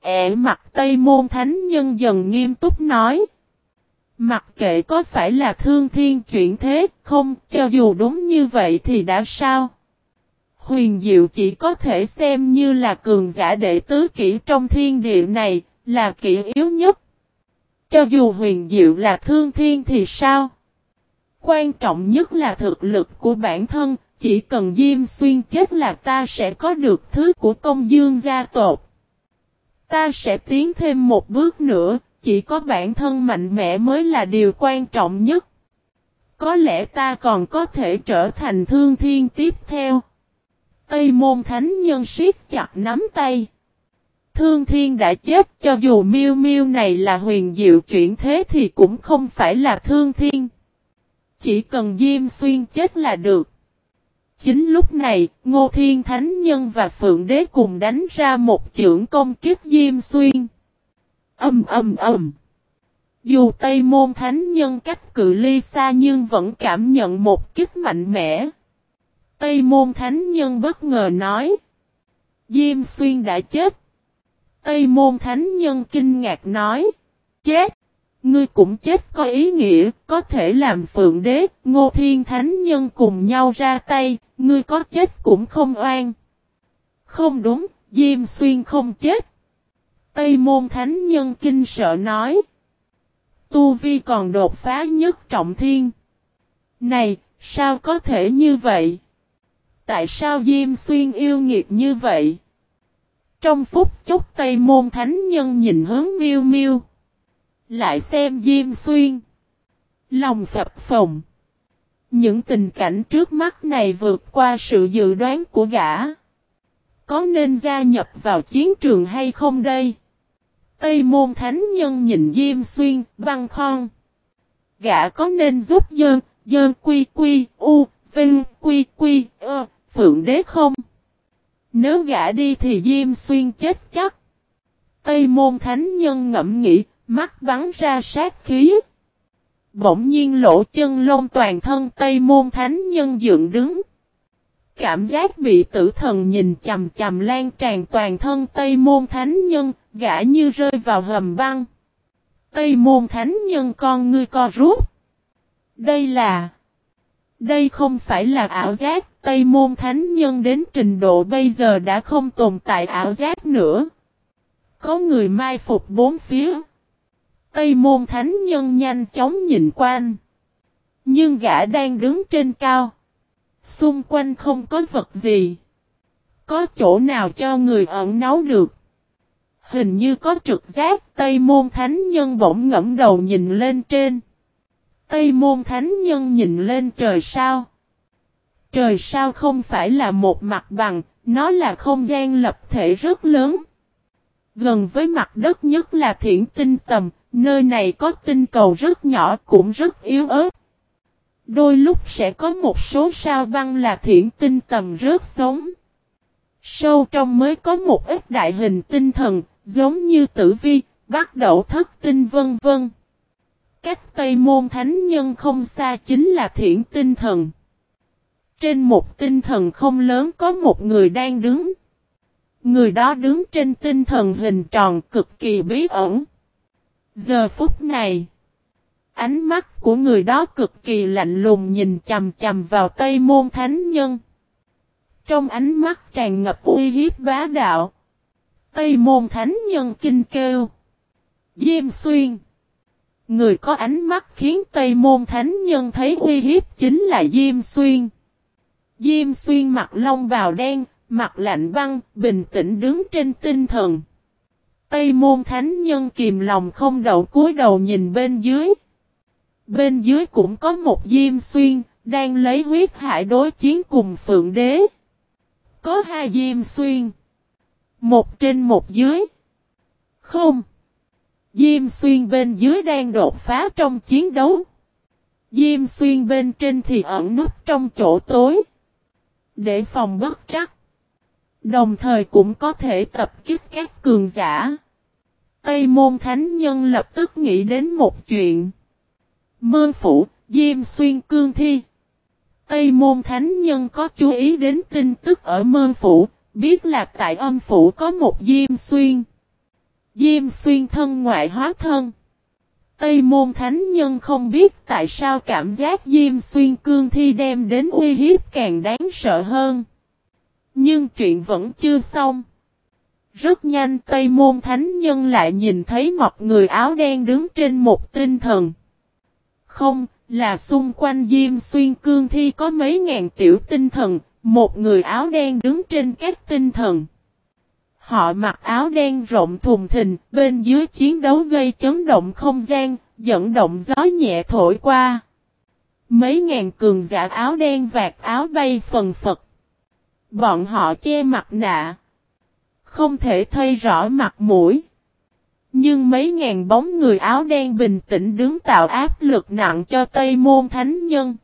Ế mặt Tây Môn Thánh Nhân dần nghiêm túc nói. Mặc kệ có phải là thương thiên chuyển thế không, cho dù đúng như vậy thì đã sao? Huyền Diệu chỉ có thể xem như là cường giả đệ tứ kỹ trong thiên địa này, là kỹ yếu nhất. Cho dù huyền diệu là thương thiên thì sao? Quan trọng nhất là thực lực của bản thân, chỉ cần Diêm Xuyên chết là ta sẽ có được thứ của công dương gia tộc. Ta sẽ tiến thêm một bước nữa, chỉ có bản thân mạnh mẽ mới là điều quan trọng nhất. Có lẽ ta còn có thể trở thành thương thiên tiếp theo. Tây môn thánh nhân siết chặt nắm tay. Thương thiên đã chết cho dù miêu miêu này là huyền diệu chuyển thế thì cũng không phải là thương thiên. Chỉ cần Diêm Xuyên chết là được. Chính lúc này, Ngô Thiên Thánh Nhân và Phượng Đế cùng đánh ra một chưởng công kiếp Diêm Xuyên. Âm âm âm. Dù Tây Môn Thánh Nhân cách cự ly xa nhưng vẫn cảm nhận một kích mạnh mẽ. Tây Môn Thánh Nhân bất ngờ nói. Diêm Xuyên đã chết. Tây Môn Thánh Nhân kinh ngạc nói. Chết! Ngươi cũng chết có ý nghĩa, có thể làm phượng đế, ngô thiên thánh nhân cùng nhau ra tay, ngươi có chết cũng không oan. Không đúng, Diêm Xuyên không chết. Tây môn thánh nhân kinh sợ nói. Tu Vi còn đột phá nhất trọng thiên. Này, sao có thể như vậy? Tại sao Diêm Xuyên yêu nghiệt như vậy? Trong phút chốc Tây Môn Thánh Nhân nhìn hướng miêu miêu. Lại xem Diêm Xuyên. Lòng phập phồng. Những tình cảnh trước mắt này vượt qua sự dự đoán của gã. Có nên gia nhập vào chiến trường hay không đây? Tây môn thánh nhân nhìn Diêm Xuyên, băng khon. Gã có nên giúp dơn, dơn quy quy, u, vinh, quy quy, ơ, phượng đế không? Nếu gã đi thì Diêm Xuyên chết chắc. Tây môn thánh nhân ngẫm nghĩ, mắt bắn ra sát khí. Bỗng nhiên lỗ chân lông toàn thân Tây môn thánh nhân dựng đứng. Cảm giác bị tử thần nhìn chầm chầm lan tràn toàn thân Tây môn thánh nhân, gã như rơi vào hầm băng. Tây môn thánh nhân con ngươi co rút. Đây là... Đây không phải là ảo giác, Tây môn thánh nhân đến trình độ bây giờ đã không tồn tại ảo giác nữa. Có người mai phục bốn phía. Tây môn thánh nhân nhanh chóng nhìn quanh. Nhưng gã đang đứng trên cao. Xung quanh không có vật gì. Có chỗ nào cho người ẩn náu được. Hình như có trực giác Tây môn thánh nhân bỗng ngẫm đầu nhìn lên trên. Tây môn thánh nhân nhìn lên trời sao. Trời sao không phải là một mặt bằng, nó là không gian lập thể rất lớn. Gần với mặt đất nhất là thiển tinh tầm, nơi này có tinh cầu rất nhỏ cũng rất yếu ớt. Đôi lúc sẽ có một số sao băng là thiển tinh tầm rớt sống. Sâu trong mới có một ít đại hình tinh thần, giống như tử vi, bắt đầu thất tinh vân vân. Cách Tây Môn Thánh Nhân không xa chính là thiển tinh thần. Trên một tinh thần không lớn có một người đang đứng. Người đó đứng trên tinh thần hình tròn cực kỳ bí ẩn. Giờ phút này, ánh mắt của người đó cực kỳ lạnh lùng nhìn chầm chầm vào Tây Môn Thánh Nhân. Trong ánh mắt tràn ngập uy hiếp bá đạo. Tây Môn Thánh Nhân kinh kêu. Diêm Xuyên. Người có ánh mắt khiến Tây Môn Thánh Nhân thấy uy hiếp chính là Diêm Xuyên. Diêm Xuyên mặc lông bào đen, mặt lạnh băng, bình tĩnh đứng trên tinh thần. Tây Môn Thánh Nhân kìm lòng không đậu cúi đầu nhìn bên dưới. Bên dưới cũng có một Diêm Xuyên, đang lấy huyết hải đối chiến cùng Phượng Đế. Có hai Diêm Xuyên. Một trên một dưới. Không. Diêm xuyên bên dưới đang đột phá trong chiến đấu. Diêm xuyên bên trên thì ẩn nút trong chỗ tối. Để phòng bất trắc. Đồng thời cũng có thể tập kích các cường giả. Tây môn thánh nhân lập tức nghĩ đến một chuyện. Mơ phủ, Diêm Xuyên Cương Thi. Tây môn thánh nhân có chú ý đến tin tức ở mơ phủ, biết là tại âm phủ có một Diêm Xuyên. Diêm Xuyên thân ngoại hóa thân. Tây môn thánh nhân không biết tại sao cảm giác Diêm Xuyên Cương Thi đem đến uy hiếp càng đáng sợ hơn. Nhưng chuyện vẫn chưa xong. Rất nhanh Tây Môn Thánh Nhân lại nhìn thấy một người áo đen đứng trên một tinh thần. Không, là xung quanh Diêm Xuyên Cương Thi có mấy ngàn tiểu tinh thần, một người áo đen đứng trên các tinh thần. Họ mặc áo đen rộng thùng thình, bên dưới chiến đấu gây chấn động không gian, dẫn động gió nhẹ thổi qua. Mấy ngàn cường giả áo đen vạt áo bay phần phật. Bọn họ che mặt nạ. Không thể thấy rõ mặt mũi. Nhưng mấy ngàn bóng người áo đen bình tĩnh đứng tạo áp lực nặng cho Tây Môn Thánh Nhân.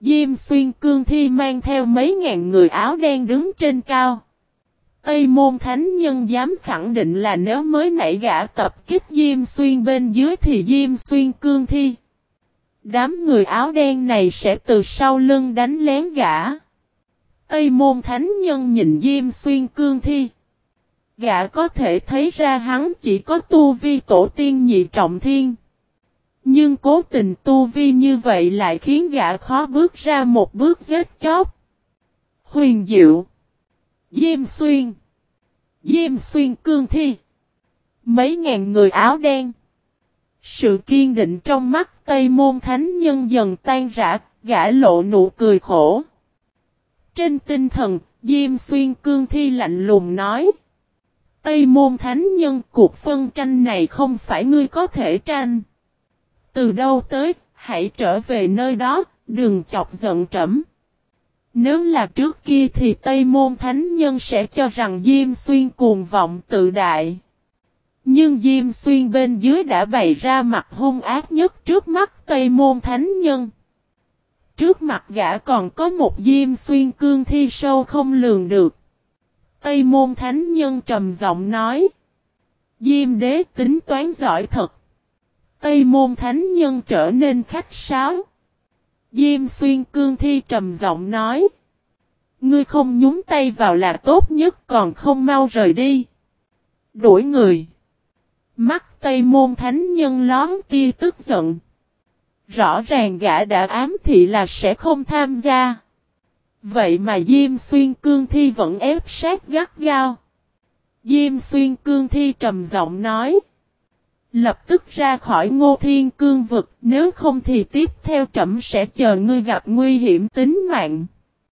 Diêm xuyên cương thi mang theo mấy ngàn người áo đen đứng trên cao. Tây Môn Thánh Nhân dám khẳng định là nếu mới nãy gã tập kích Diêm Xuyên bên dưới thì Diêm Xuyên cương thi. Đám người áo đen này sẽ từ sau lưng đánh lén gã. Tây Môn Thánh Nhân nhìn Diêm Xuyên cương thi. Gã có thể thấy ra hắn chỉ có tu vi tổ tiên nhị trọng thiên. Nhưng cố tình tu vi như vậy lại khiến gã khó bước ra một bước giết chóc. Huyền diệu. Diêm xuyên. Diêm xuyên cương thi. Mấy ngàn người áo đen. Sự kiên định trong mắt Tây Môn Thánh Nhân dần tan rã, gã lộ nụ cười khổ. Trên tinh thần, Diêm Xuyên Cương Thi lạnh lùng nói. Tây môn thánh nhân cuộc phân tranh này không phải ngươi có thể tranh. Từ đâu tới, hãy trở về nơi đó, đừng chọc giận trẫm. Nếu là trước kia thì Tây môn thánh nhân sẽ cho rằng Diêm Xuyên cuồng vọng tự đại. Nhưng Diêm Xuyên bên dưới đã bày ra mặt hung ác nhất trước mắt Tây môn thánh nhân. Trước mặt gã còn có một Diêm Xuyên cương thi sâu không lường được. Tây môn thánh nhân trầm giọng nói. Diêm đế tính toán giỏi thật. Tây môn thánh nhân trở nên khách sáo. Diêm xuyên cương thi trầm giọng nói. Ngươi không nhúng tay vào là tốt nhất, còn không mau rời đi. Đuổi người. Mắt Tây môn thánh nhân lón tia tức giận. Rõ ràng gã đã ám thị là sẽ không tham gia. Vậy mà Diêm Xuyên Cương Thi vẫn ép sát gắt gao. Diêm Xuyên Cương Thi trầm giọng nói. Lập tức ra khỏi ngô thiên cương vực, nếu không thì tiếp theo trẫm sẽ chờ ngươi gặp nguy hiểm tính mạng.